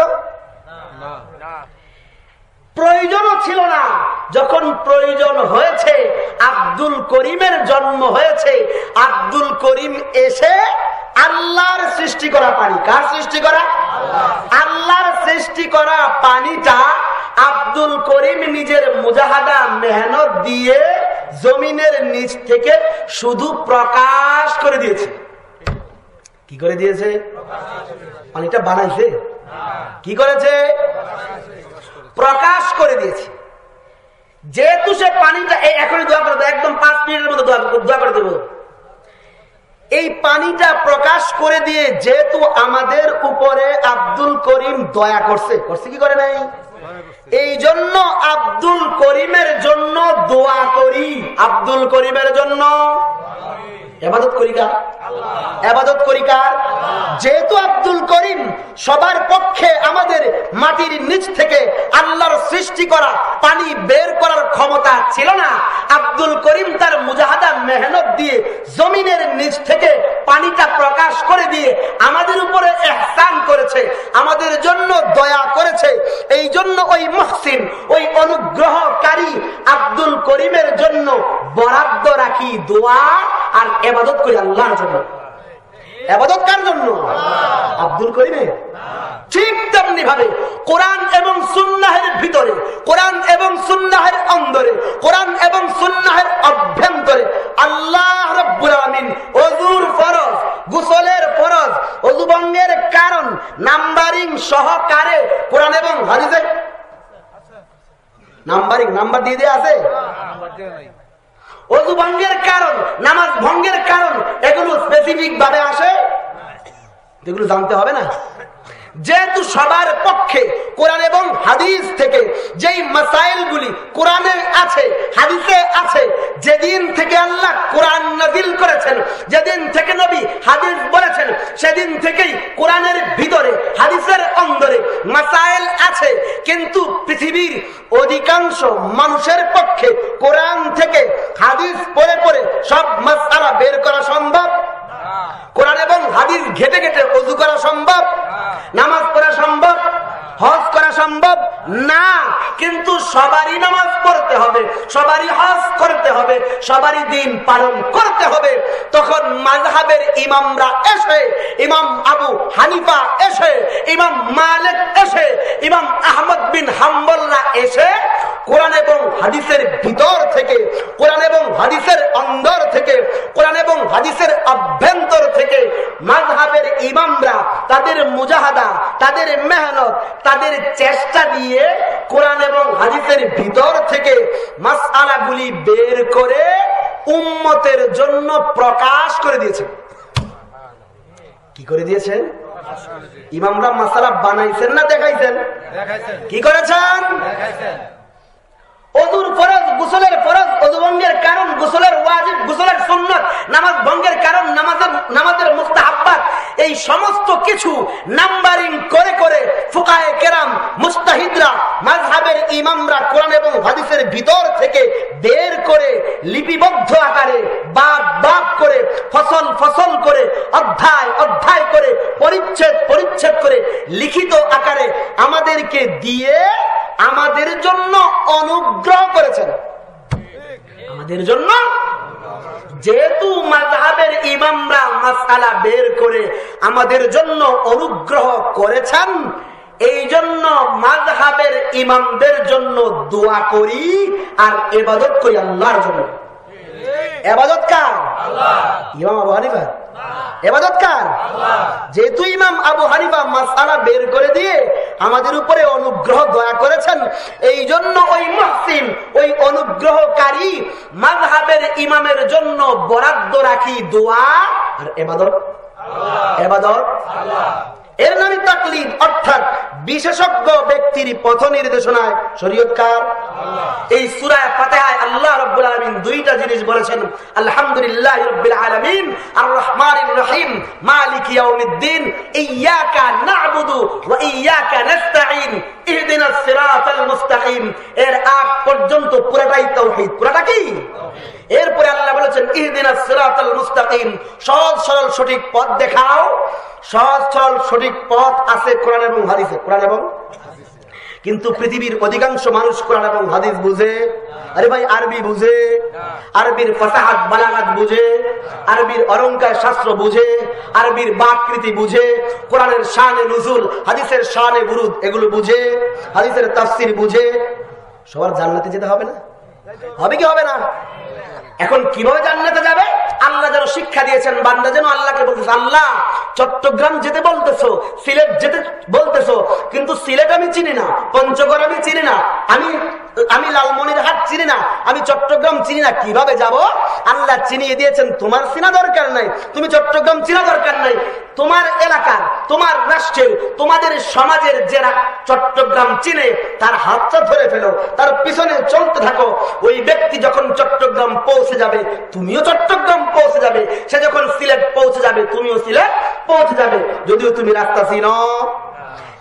প্রয়োজনও ছিল না। যখন প্রয়োজন হয়েছে আব্দুল করিমের জন্ম হয়েছে আব্দুল করিম এসে আল্লাহর সৃষ্টি করা পানি। কার সৃষ্টি করা? আল্লাহর সৃষ্টি করা পানিটা আব্দুল করিম নিজের মুজাহাদা মেহনত দিয়ে জমিনের নিচ থেকে শুধু প্রকাশ করে দিয়েছে। কি করে দিয়েছে? পানিটা বানাইছে? কি করেছে? প্রকাশ করে দিয়েছে। যেহেতু সে পানিটা এখনই দোয়া করে একদম পাঁচ মিনিটের মধ্যে দোয়া করে দেবো। এই পানিটা প্রকাশ করে দিয়ে যেহেতু আমাদের উপরে আব্দুল করিম দয়া করছে করছে কি করে নাই? এই জন্য আব্দুল করিমের জন্য দোয়া করি। আব্দুল করিমের জন্য যেহেতু আব্দুল করিম সবার পক্ষে আমাদের মাটির নিচ থেকে আল্লাহর সৃষ্টি করা, পানি বের করার ক্ষমতা ছিল না, আব্দুল করিম তার মুজাহাদা মেহনত দিয়ে জমিনের নিচ থেকে পানিটা প্রকাশ করে দিয়ে আমাদের উপরে এহসান করেছে, আমাদের জন্য দয়া করেছে। এই জন্য ওই মহসিন, ওই অনুগ্রহকারী আব্দুল করিমের জন্য বরাদ্দ রাখি দোয়া আর এবাদত করি আল্লাহর জন্য। এবাদত কার জন্য? আব্দুল করিমের। ঠিক তেমনি ভাবে কোরআন এবং সুন্নাহের ভিতরে কোরআন এবং সুন্নাহের অন্দরে কোরআন এবং সুন্নাহের অভ্যন্তরে আল্লাহ রব্বুল আমিন অজুর ফরজ গুসলের ফরজ অজুবঙ্গের কারণ নাম্বারিং সহকারে কোরআন এবং হাদিসে। নাম্বারিং নাম্বার দিয়ে দিয়ে আছে? অজু ভঙ্গের কারণ নামাজ ভঙ্গের কারণ এগুলো স্পেসিফিক ভাবে আসে? এগুলো জানতে হবে না? যেহেতু সবার পক্ষে কোরআন এবং হাদিস থেকে যেই মাসাইলগুলি কোরআনে আছে, হাদিসে আছে, যেদিন থেকে আল্লাহ কোরআন নাজিল করেছেন, যেদিন থেকে নবী হাদিস বলেছেন, সেদিন থেকেই কোরআনের ভিতরে, হাদিসের অন্দরে মাসাইল আছে। কিন্তু পৃথিবীর অধিকাংশ মানুষের পক্ষে কোরআন থেকে হাদিস পড়ে পড়ে সব মাসালা বের করা সম্ভব। কোরআন এবং হাদিস ঘেটে ঘেটে অজু করা সম্ভব নামাজ পড়া সম্ভব হজ করা সম্ভব? না কিন্তু সবারই নামাজ পড়তে হবে সবারই হজ করতে হবে সবারই দিন পালন করতে হবে। তখন মাঝহাবের ইমামরা এসে ইমাম আবু হানিফা এসে ইমাম মালিক এসে ইমাম আহমদ বিন হাম্বল্লা এসে কোরআন এবং হাদিসের ভিতর থেকে কোরআন এবং হাদিসের অন্দর থেকে কোরআন এবং হাদিসের অভ্যন্তর থেকে মাঝহাবের ইমামরা তাদের মুজাহাদা তাদের মেহনত তাদের চেষ্টা দিয়ে কোরআন এবং হাদিসের ভিতর থেকে মাসালাগুলি বের করে উম্মতের জন্য প্রকাশ করে দিয়েছেন। কি করে দিয়েছেন? ইমামরা মাসালা বানাইছেন না দেখাইছেন? দেখাইছেন। কি করেছেন? অদুর ফরজ, গোসলের ফরজ অদু ভঙ্গের কারণ, গোসলের ওয়াজিব, গোসলের সুন্নত, নামাজ ভঙ্গের কারণ, নামাজের নামাজের মুস্তাহাব্বাত, এই সমস্ত কিছু নাম্বারিং করে করে ফুকায়ে কেরাম, মুস্তাহিদরা, মাযহাবের ইমামরা কোরআন এবং হাদিসের ভিতর থেকে বের করে লিপিবদ্ধ আকারে, বাপ বাপ করে, ফসল ফসল করে, অধ্যায় অধ্যায় করে, পরিচ্ছেদ পরিচ্ছেদ করে লিখিত আকারে আমাদেরকে দিয়ে, আমাদের জন্য অনুগ্রহ করেছেন। আমাদের জন্য যেহেতু মাযহাবের ইমামরা মাসালা বের করে আমাদের জন্য অনুগ্রহ করেছেন এই জন্য মাযহাবের ইমামদের জন্য দোয়া করি আর এবাদত করি আল্লাহর জন্য। এবাদত কার? ইমাম আবু হানিফা। এবাদত কার? যেহেতু ইমাম আবু হানিফা মাসালা বের করে দিয়ে আমাদের উপরে অনুগ্রহ দয়া করেছেন এই জন্য ওই মহসিন, ওই অনুগ্রহকারী মাযহাবের ইমামের জন্য বরাদ্দ রাখি দোয়া আর এবাদত। এবাদত। এর নামে তাকলিদ অর্থাৎ বিশেষজ্ঞ ব্যক্তির পথ নির্দেশনায় শরীয়তকার এই সুরায় ফাতেহায় আল্লাহ রাব্বুল আলামিন দুইটা জিনিস বলেছেন। আলহামদুলিল্লাহ রাব্বিল আলামিন আর রহমানির রহিম মালিক ইয়াউমিদ্দিন ইয়্যাকা না'বুদু ওয়া ইয়্যাকা নাস্তাঈন ইহদিনাস সিরাতাল মুস্তাকিম। এর আগ পর্যন্ত পুরোটাই তাওহীদ। পুরোটা কি? এরপরে আল্লাহ বলেছেন ইহদিনাস সিরাতাল মুস্তাকিম সহজ সরল সঠিক পথ দেখাও। সহজ সরল সঠিক পথ আছে কোরআন এবং হাদিসে। কোরআন এবং কিন্তু পৃথিবীর অধিকাংশ মানুষ কোরআন এবং হাদিস বুঝে। আরে ভাই, আরবি বুঝে। আরবির ফসাহাত বালাগাত বুঝে। আরবির অলঙ্কার শাস্ত্র বুঝে। আরবির বাকৃতি বুঝে। কোরআনের শানে নুজুল, হাদিসের শানে বুরুদ, এগুলো বুঝে। হাদিসের তাফসির বুঝে। সবার জান্নাতে যেতে হবে না? হবে কি হবে না? এখন কীভাবে জান্নাতে যাবে? আল্লাহ যেন শিক্ষা দিয়েছেন, বান্দা যেন আল্লাহকে বলতেছে, আল্লাহ, চট্টগ্রাম যেতে বলতেছো, সিলেট যেতে বলতেছো, কিন্তু সিলেট আমি চিনি না, পঞ্চগড় আমি চিনি না, আমি আমি লালমনির হাট চিনি না, আমি চট্টগ্রাম চিনি না, কীভাবে যাব? আল্লাহ চিনিয়ে দিয়েছেন, তোমার চিনা দরকার নাই, তুমি চট্টগ্রাম চিনা দরকার নাই, তোমার এলাকার, তোমার রাষ্ট্রের, তোমাদের সমাজের যারা চট্টগ্রাম চিনে, তার হাতটা ধরে ফেলো, তার পিছনে চলতে থাকো ওই ব্যক্তি যখন চট্টগ্রাম পৌঁছে যাবে, তুমিও চট্টগ্রাম পৌঁছে যাবে। সে যখন সিলেট পৌঁছে যাবে, তুমিও সিলেট পৌঁছে যাবে। যদিও তুমি রাস্তা চিনো।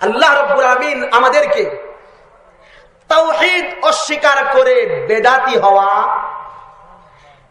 আল্লাহ রব্বুল আমিন আমাদেরকে তাওহিদ অস্বীকার করে বেদাতি হওয়া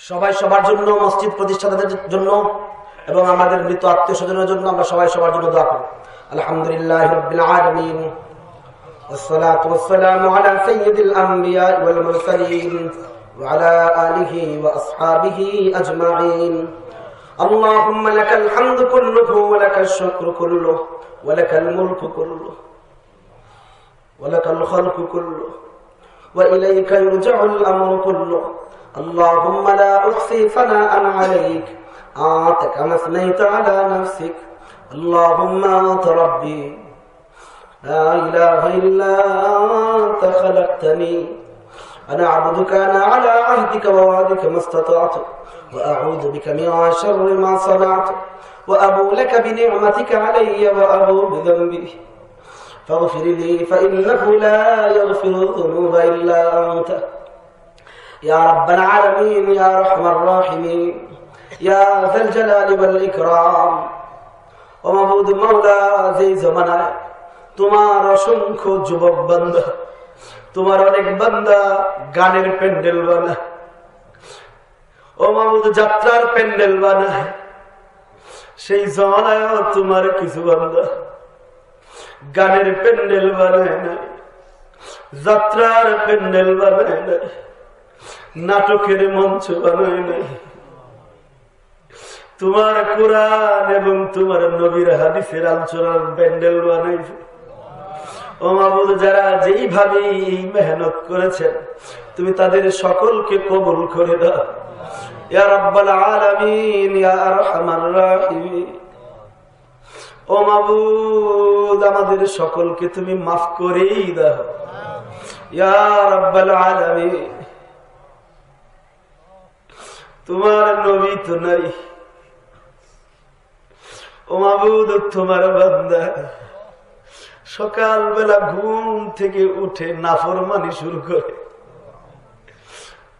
সবাই সবার জন্য মসজিদ প্রতিষ্ঠাতাদের জন্য এবং আমাদের মৃত আত্মীয় স্বজনের জন্য আমরা সবাই সবার জন্য দোয়া করি আলহামদুলিল্লাহ রাব্বিল আলামিন والصلاة والسلام على سيد الأنبياء والمرسلين وعلى آله وأصحابه أجمعين اللهم لك الحمد كله ولك الشكر كله ولك الملك كله ولك الخلق كله وإليك يرجع الأمر كله. اللهم لا أحصي ثناء عليك. أنت كما أثنيت على نفسك. اللهم أنت ربي. لا إله إلا أنت خلقتني. أنا عبدك أنا على عهدك ووعدك ما استطعت. وأعوذ بك من شر ما صنعت. وأبو لك بنعمتك علي وأبو بذنبي. فاغفر لي فإنه لا يغفر الذنوب إلا أنت يا رب العالمين يا رحم الراحمين ইয়া যাল জালালি ওয়াল ইকরাম ও মাহমুদ মাওলা যেই জমানায় তোমার অসংখ্য যুবক বান্দা তোমার অনেক বান্দা গানের প্যান্ডেল বানায় ও মাহমুদ যাত্রার প্যান্ডেল বানায় সেই জমানায় তোমার কিছু বান্দা গানের প্যান্ডেল বানায় নাই, যাত্রার প্যান্ডেল বানায় নাই, নাটকের মঞ্চ বানায় নাই। তোমার কোরআন এবং তোমার নবীর হাদিসের আলোচনার প্যান্ডেল বানাইছে ও যারা যেইভাবে মেহনত করেছেন, তুমি তাদের সকলকে কবুল করে দাও। ইয়া রাব্বাল আলামিন, ইয়া আরহামার রাহিমিন। ও মাবুদ, আমাদের সকলকে তুমি মাফ করেই দাও। তোমার নবী তো নাই। ও মাবুদ, তোমার বান্দা, সকালবেলা ঘুম থেকে উঠে নাফরমানি শুরু করে,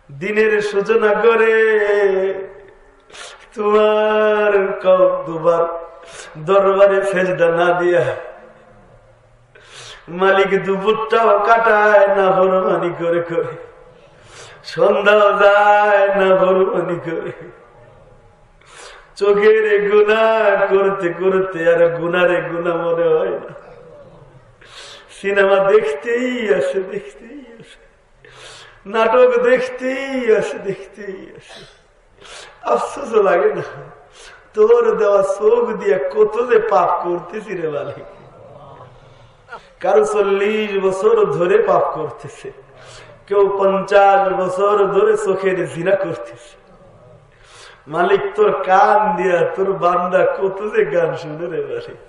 দিনের সূচনা করে, তোমার কব দুবার দরবারে ফেজদা না দিয়া মালিক দুপুরটাও কাটায় না ভরমানি করে করে, সন্ধ্যাও যায় না ভরমানি করে। চোখের গুণা করতে করতে আর গুনারে গুণা মনে হয় না। সিনেমা দেখতেই আসে দেখতেই আসে। নাটক দেখতেই আসে দেখতেই আসে। আফসোস লাগে না। তোর দেওয়া চোখ দিয়ে কত যে পাপ করতেছি রে মালিক? কারও চল্লিশ বছর ধরে পাপ করতেছে। কেউ পঞ্চাশ বছর ধরে চোখের জিনা করতেছে। মালিক, তোর কান দিয়া তোর বান্দা কত যে গান শুনে রে মালিক?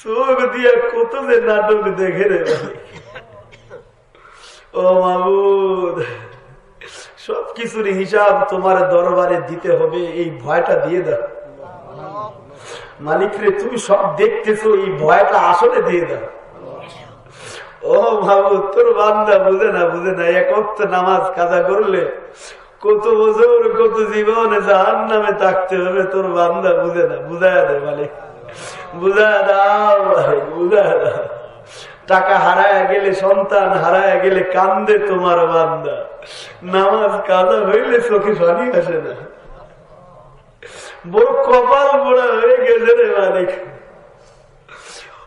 চোখ দিয়া কত যে নাটক দেখে রে মালিক? ও মাবুদ। সবকিছুর হিসাব তোমার দরবারে দিতে হবে, এই ভয়টা দিয়ে দাও। মালিক রে, তুমি সব দেখতেছো, এই ভয়টা আসলে দিয়ে দাও। ও ভাবু তোর বান্দা বুঝে না বুঝে না, এক নামাজ কাজা করলে কত বছর, কত জীবনে জাহান নামে থাকতে হবে, তোর বান্দা বুঝে না, বুঝায় দে মালিক। বুঝা দাও মালিক বুঝা দাও। টাকা হারায় গেলে, সন্তান হারায় গেলে কান্দে তোমার বান্দা। নামাজ কাজা হইলে চোখে পানি আসে না। বড় কপাল বুড়া হয়ে গেছে রে মালিক।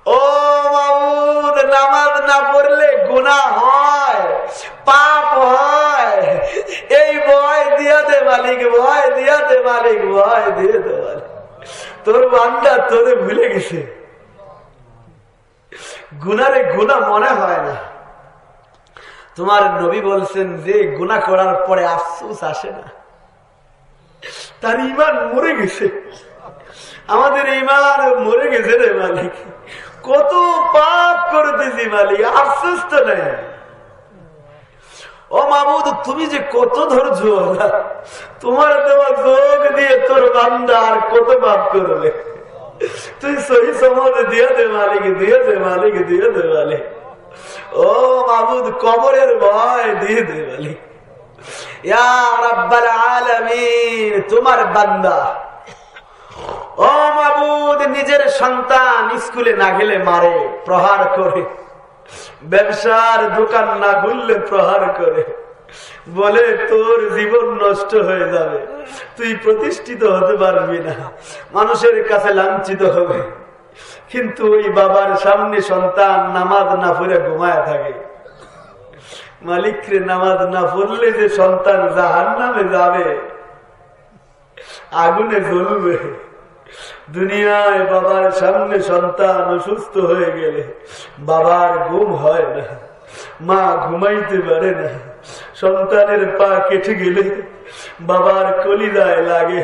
ও মামুদ, নামাজ না পড়লে গুণা হয়, পাপ হয়। এই ভয় দিয়া দে মালিক, ভয় দিয়া দে মালিক, ভয় দিয়ে দে মালিক। তোর বান্দা তোরে ভুলে গেছে। গুনারে গুণা মনে হয় না। তোমার নবী বলছেন যে গুণা করার পরে আফসোস আসে না। তার ইমান মরে গেছে। আমাদের ইমান মরে গেছে রে মালিক। কত পাপ করতেছি মালিক, আফসোস তো নেই। ও মামুদ, তুমি যে কত ধৈর্য তোমার দেওয়া যোগ দিয়ে তোর বান্দা আর কত পাপ করবে? তুই সহি সমাজ দিয়ে মালিক দিয়ে দে মালিক দিয়ে দে মালিক ও কবরের ভয় দিয়ে দে মালিক তোমার বান্দা। ও মাবুদ নিজের সন্তান স্কুলে না গেলে মারে, প্রহার করে। ব্যবসার দোকান না খুললে প্রহার করে। বলে, তোর জীবন নষ্ট হয়ে যাবে। তুই প্রতিষ্ঠিত হতে পারবি না। মানুষের কাছে লাঞ্ছিত হবে। কিন্তু ওই বাবার সামনে সন্তান নামাজ না পড়ে ঘুমায় থাকে। মালিকরে নামাজ না পড়লে যে সন্তান জাহান নামে যাবে। আগুনে জ্বলবে। দুনিয়ায় বাবার সামনে সন্তান অসুস্থ হয়ে গেলে বাবার ঘুম হয় না। মা ঘুমাইতে পারে না। সন্তানের পা কেটে গেলে বাবার কলিদায় লাগে।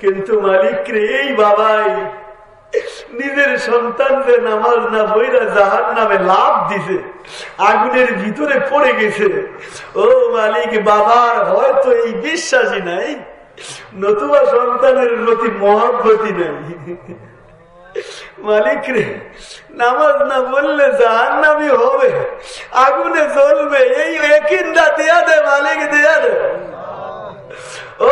কিন্তু মালিক রে, এই বাবাই নিজের সন্তানকে নামাজ না বইরা জাহার নামে লাভ দিছে, আগুনের ভিতরে পড়ে গেছে। ও মালিক, বাবার হয়তো এই বিশ্বাসী নাই, নতুবা সন্তানের প্রতি মহব্বতী নাই। মালিক রে নামাজ না বললে জাহান নামি হবে। আগুনে জ্বলবে, এই একিনটা দেয়া দে, মালিক দেয়া দে। ও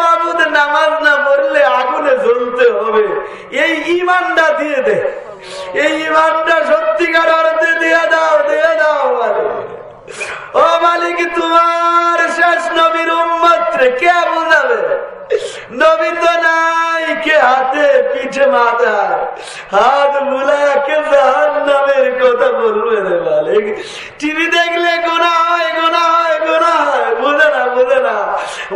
মাবুদ, নামাজ না পড়লে আগুনে জ্বলতে হবে। এই ইমানটা দিয়ে দে। এই ইমানটা সত্যিকার অর্থে দিয়ে দাও দিয়ে দাও, মালিক। ও মালিক, তোমার শেষ নবীর উম্মত্রে কে বুঝাবে? নবী তো নাই, কে হাতে পিঠে মাথায় হাত বুলাকে জাহান নামের কথা বলবে রে মালিক? টিভি দেখলে গোনা হয় গোনা হয় গোনা হয় বুঝে না বুঝে না।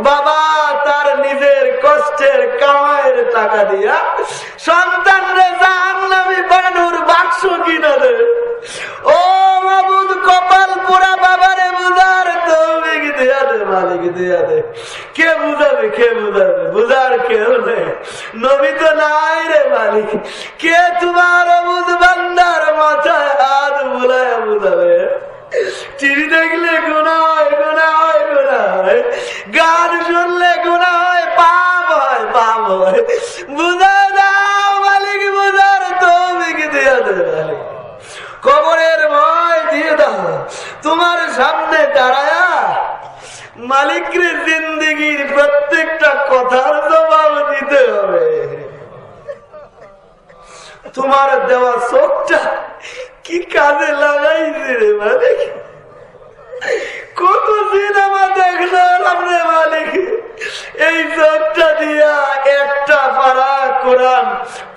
বাবা তার নিজের কষ্টের কামাইয়ের টাকা দিয়া সন্তান রে জাহান নামে বানুর বাক্স কিনে দে ও মাবুদ, কপাল পোড়া মালিক দিয়া দে কে বুঝাবে কে বুঝাবে? বুঝার কেউ নেই। নবী তো নাই রে মালিক। কে তোমার বুধ বান্দার মাথায় হাত বুলায় বুঝাবে? টিভি দেখলে গোনা হয় গোনা হয় গোনা হয় গান শুনলে গোনা হয় পাপ হয় পাপ হয়। বুঝা দাও মালিক বুঝার তৌফিক দিয়া দে মালিক কবরের ভয় দিয়ে দাও তোমার সামনে দাঁড়ায়া মালিকরে জিন্দগির প্রত্যেকটা কথার জবাব দিতে হবে। তোমার দেওয়া চোখটা কি কাজে লাগাইছে রে মালিক? কত সিনেমা দেখলাম মালিক, এই চোখটা দিয়া একটা পারা কোরআন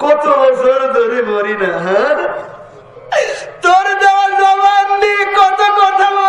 কত বছর ধরে মরি না হ্যাঁ? তোর দেওয়া জবান দিয়ে কত কথা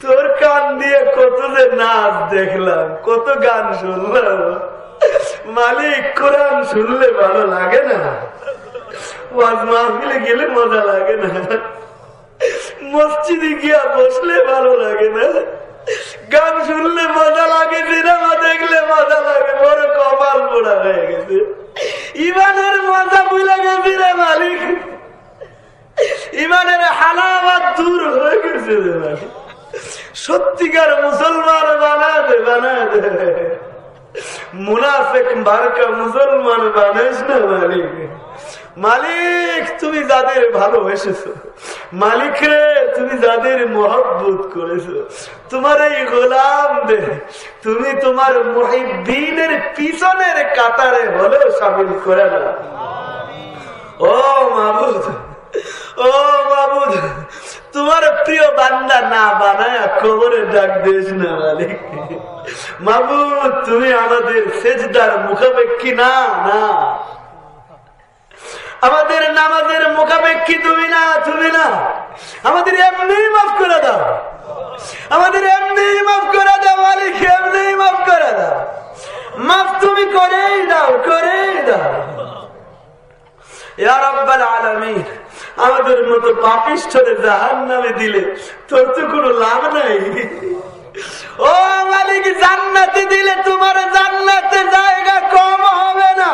তোর কান দিয়ে কত যে নাচ দেখলাম, কত গান শুনলাম। মালিক, কোরআন শুনলে ভালো লাগে না। ওয়াজ মাহফিলে গেলে মজা লাগে না। মসজিদে গিয়া বসলে ভালো লাগে না। গান শুনলে মজা লাগে, সিনেমা দেখলে মজা লাগে, বড় কপাল পোড়া হয়ে গেছে। ইমানের মজা ভুলে গেছি রে মালিক। ইমানের হালাবাদ দূর হয়ে গেছে রে মালিক। সত্যিকার মুসলমান বানা দে বানা দে মুনাফেক মার্কা মুসলমান বানাইস না, মালিক। মালিক, তুমি যাদের ভালোবেসেছো মালিক রে তুমি যাদের মহব্বত করেছ, তোমার এই গোলাম দে তুমি তোমার মহিদ্দিনের পিছনের কাতারে হলেও সামিল করে না ও মাবুদ ও বাবু, তোমার প্রিয় বান্দা না বানায় কবরে ডাক দিস না মালিক। বাবু, তুমি আমাদের সেজদার মুখাপেক্ষী না না। আমাদের নামাজের মোকাবেক্ষী তুমি না তুমি না। আমাদের এমনি মাফ করে দাও আমাদের এমনি মাফ করে দাও মালিক এমনি মাফ করে দাও মাফ তুমি করেই দাও করেই দাও আমাদের মতো পাপিষ্ঠরে জাহান নামে দিলে তোর তো কোনো লাভ নাই। ও মালিক, জান্নাতে দিলে তোমার জান্নাতে জায়গা কম হবে না।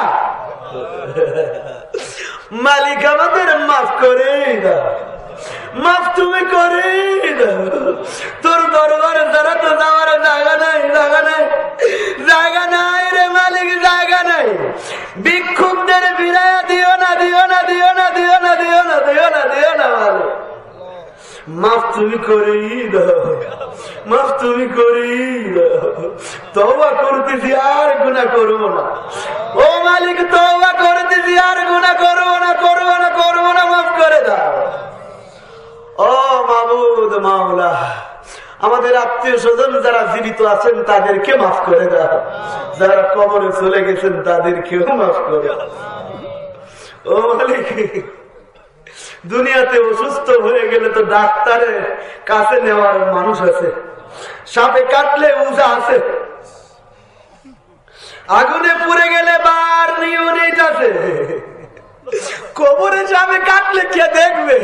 মালিক আমাদের মাফ করে মাফ তুমি করে। তোর দরবারে যারা তো যাওয়ার জায়গা নাই জায়গা নাই। জায়গা নাই রে মালিক, জায়গা নাই। বিক্ষুব্ধের বিরায়া দিও না দিও না দিও না দিও না দিও না দিও না দিও না মাফ তুমি দাও মাফ তুমি দাও তবা করতেছি আর গুণা করব না। ও মালিক তবা করতেছি আর গুণা করব না করব না করব না, মাফ করে দাও। ও মাবুদ মাওলা, আমাদের আত্মীয় স্বজন যারা জীবিত আছেন, তাদেরকে মাফ করে দাও। যারা কবরে চলে গেছেন, তাদেরকেও মাফ করে ও মালিক, দুনিয়াতে অসুস্থ হয়ে গেলে তো ডাক্তারের কাছে নেওয়ার মানুষ আছে। সাপে কাটলে উজা আছে। আগুনে পুড়ে গেলে বার ইউনিট আছে। কবরে সাপে কাটলে কে দেখবে?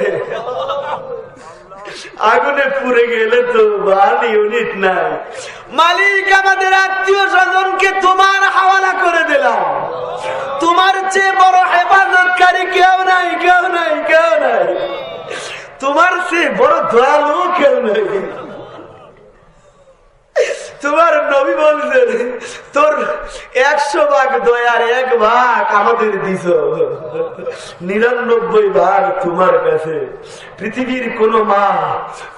আগুনে পুড়ে গেলে তো বার ইউনিট নাই। মালিক, আমাদের আত্মীয় স্বজনকে তোমার হাওয়ালা করে দিলাম। তোমার চেয়ে বড় হেফাজতকারী কেউ নাই কেউ নাই কেউ নাই। তোমার চেয়ে বড় দয়ালু কেউ নাই। তোমার নবী বলছেন, তোর একশো ভাগ দয়ার এক ভাগ আমাদের দিস নিরানব্বই ভাগ তোমার কাছে। পৃথিবীর কোন মা,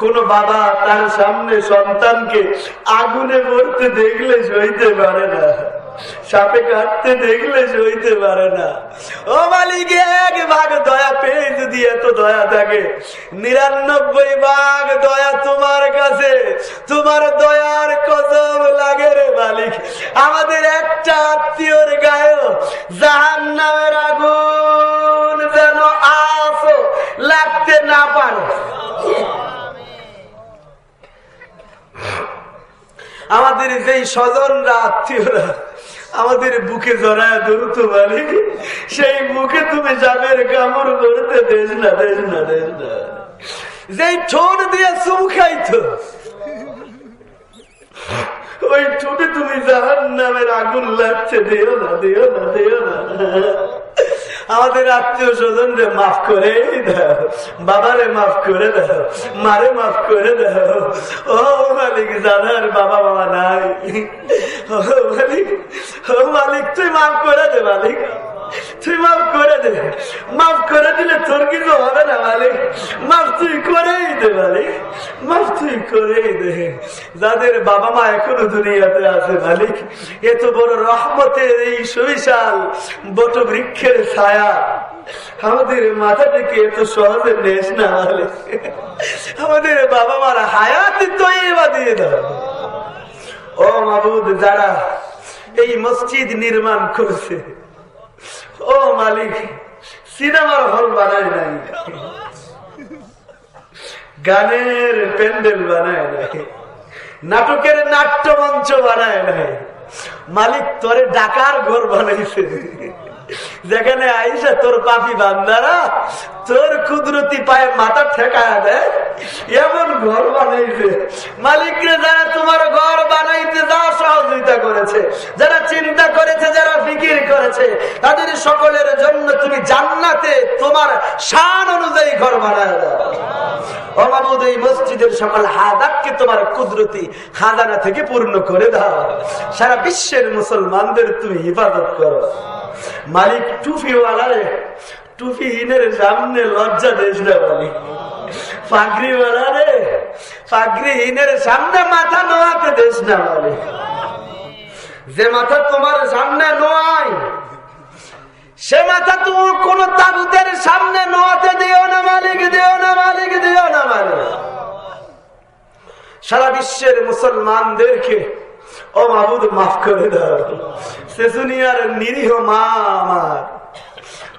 কোন বাবা তার সামনে সন্তানকে আগুনে মরতে দেখলে সইতে পারে না। সাপে কাটতে দেখলে সইতে পারে না। ও মালিক, এক ভাগ দয়া পেয়ে যদি এত দয়া থাকে, নিরানব্বই ভাগ দয়া তোমার কাছে, তোমার দয়ার কদম লাগে রে মালিক। আমাদের একটা আত্মীয়র গায়ে জাহান নামের আগুন যেন আসো লাগতে না পারে। আমাদের যেই স্বজনরা, আত্মীয়রা আমাদের বুকে জড়ায় দৌড়ত বালি সেই মুখে তুমি জামের কামড় করতে দেশ না দেশ না দেশ না। যে ঠোঁট দিয়ে চুম খাইতো ওই ঠোঁটে তুমি জাহান নামের আগুন লাগছে, দিও না দিও না দিও না। আমাদের আত্মীয় স্বজন রে, মাফ করে দাও। বাবারে মাফ করে দাও। মারে মাফ করে দাও। ও মালিক, জানার বাবা বাবা নাই। ও মালিক ও মালিক, তুই মাফ করে দে মালিক। তুই মাফ করে দে। মাফ করে দিলে তোর কিছু হবে না, মালিক। মাফ তুই করেই দে, মালিক। মাফ তুই করেই দে। যাদের বাবা মা এখনও দুনিয়াতে আছে, মালিক এত বড় রহমতের এই সুবিশাল বট বৃক্ষের ছায়া। আমাদের মাথা থেকে এত সহজে নেস না, মালিক। আমাদের বাবা মারা হায়াত তৈবা দিয়ে দাও। ও মাবুদ, যারা এই মসজিদ নির্মাণ করছে ও মালিক, সিনেমার হল বানায় নাই। গানের প্যান্ডেল বানায় নাই। নাটকের নাট্যমঞ্চ বানায় নাই। মালিক তোরে ডাকার ঘর বানাইছে। যেখানে আইসা তোর পাপি বান্দারা তোর কুদরতি পায়ে মাথা ঠেকায় দেয় এমন ঘর বানাইছে। মালিকরে যারা তোমার ঘর বানাইতে যা সহযোগিতা করেছে, যারা চিন্তা করেছে, যারা ফিকির করেছে, তাদের সকলের জন্য তুমি জান্নাতে তোমার শান অনুযায়ী ঘর বানায় দাও। অমাবুদ এই মসজিদের সকল হাদাতকে তোমার কুদরতি খাজানা থেকে পূর্ণ করে দাও। সারা বিশ্বের মুসলমানদের তুমি হিফাজত করো। মালিক টুফিওয়ালারে টুপিহীনের সামনে লজ্জা দেশ মালিক পাগড়িওয়ালা রে সামনে মাথা নোয়াতে দেশ যে মাথা তোমার সামনে সে মাথা তুমি কোন সামনে নোয়াতে দিও না মালিক, দিও না মালিক, দিও না মালিক। সারা বিশ্বের মুসলমানদেরকে, ও মাহবুদ, মাফ করে দাও। সেসুনিয়ার নিরীহ মা আমার।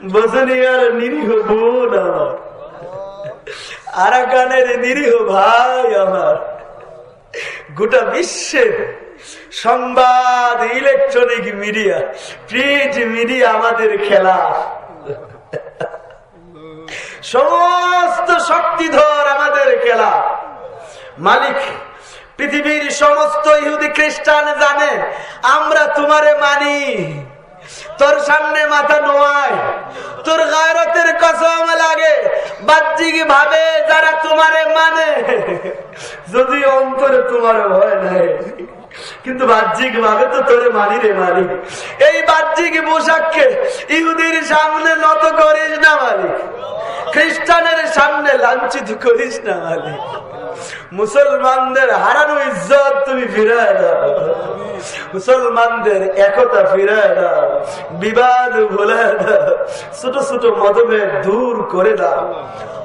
বসুনিয়ার নিরীহ বোন আমার। আরাকানের নিরীহ ভাই আমার। গোটা বিশ্বের সংবাদ ইলেকট্রনিক মিডিয়া প্রিন্ট মিডিয়া আমাদের খেলা। সমস্ত শক্তিধর আমাদের খেলা। মালিক, পৃথিবীর সমস্ত ইহুদি খ্রিস্টান জানে, আমরা তোমারে মানি। তোর সামনে মাথা নোয়ায়। তোর গায়রতের কসম লাগে। বাহ্যিক ভাবে যারা তোমারে মানে যদি অন্তরে তোমার ভয় নাই। কিন্তু বাহ্যিক ভাবে তো তোরে মানি রে মালিক এই বাহ্যিক পোশাককে ইহুদির সামনে নত করিস না মালিক খ্রিস্টানের সামনে লাঞ্ছিত করিস না মালিক মুসলমানদের হারানো ইজ্জত তুমি ফিরায় দাও মুসলমানদের একতা ফিরায় দাও বিবাদ ভুলে দাও ছোট ছোট মতভেদ দূর করে দাও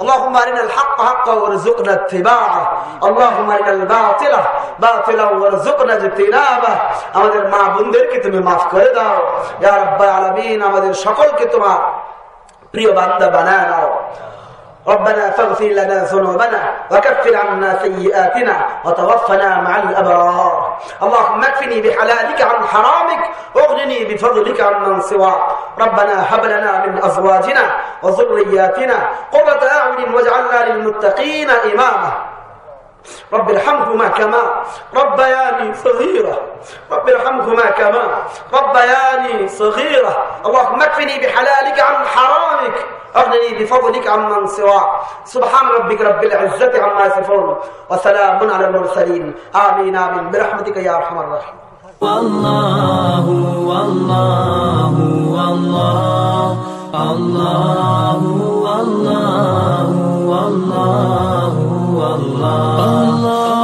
اللهم ارنا الحق حقا وارزقنا اتباعه اللهم ارنا الباطل باطلا وارزقنا اجتنابه আমাদের মা বোনদেরকে তুমি মাফ করে দাও ইয়া রাব্বাল আলামিন আমাদের সকলকে তোমার প্রিয় বান্দা বানায় দাও ربنا فاغفر لنا ذنوبنا وكفر عنا سيئاتنا وتوفنا مع الأبرار اللهم اكفني بحلالك عن حرامك واغنني بفضلك عن من سواك ربنا هب لنا من أزواجنا وذرياتنا قرة أعين واجعلنا للمتقين إماما رب ارحمهما كما. ربياني صغيرة. رب ارحمهما كما. ربياني صغيرة. اللهم اكفني بحلالك عن حرامك. أغنني بفضلك عمن سواك. سبحان ربك رب العزة عما يصفون. وسلام على المرسلين. آمين آمين. برحمتك يا أرحم الراحمين. والله والله والله. الله والله والله. الله الله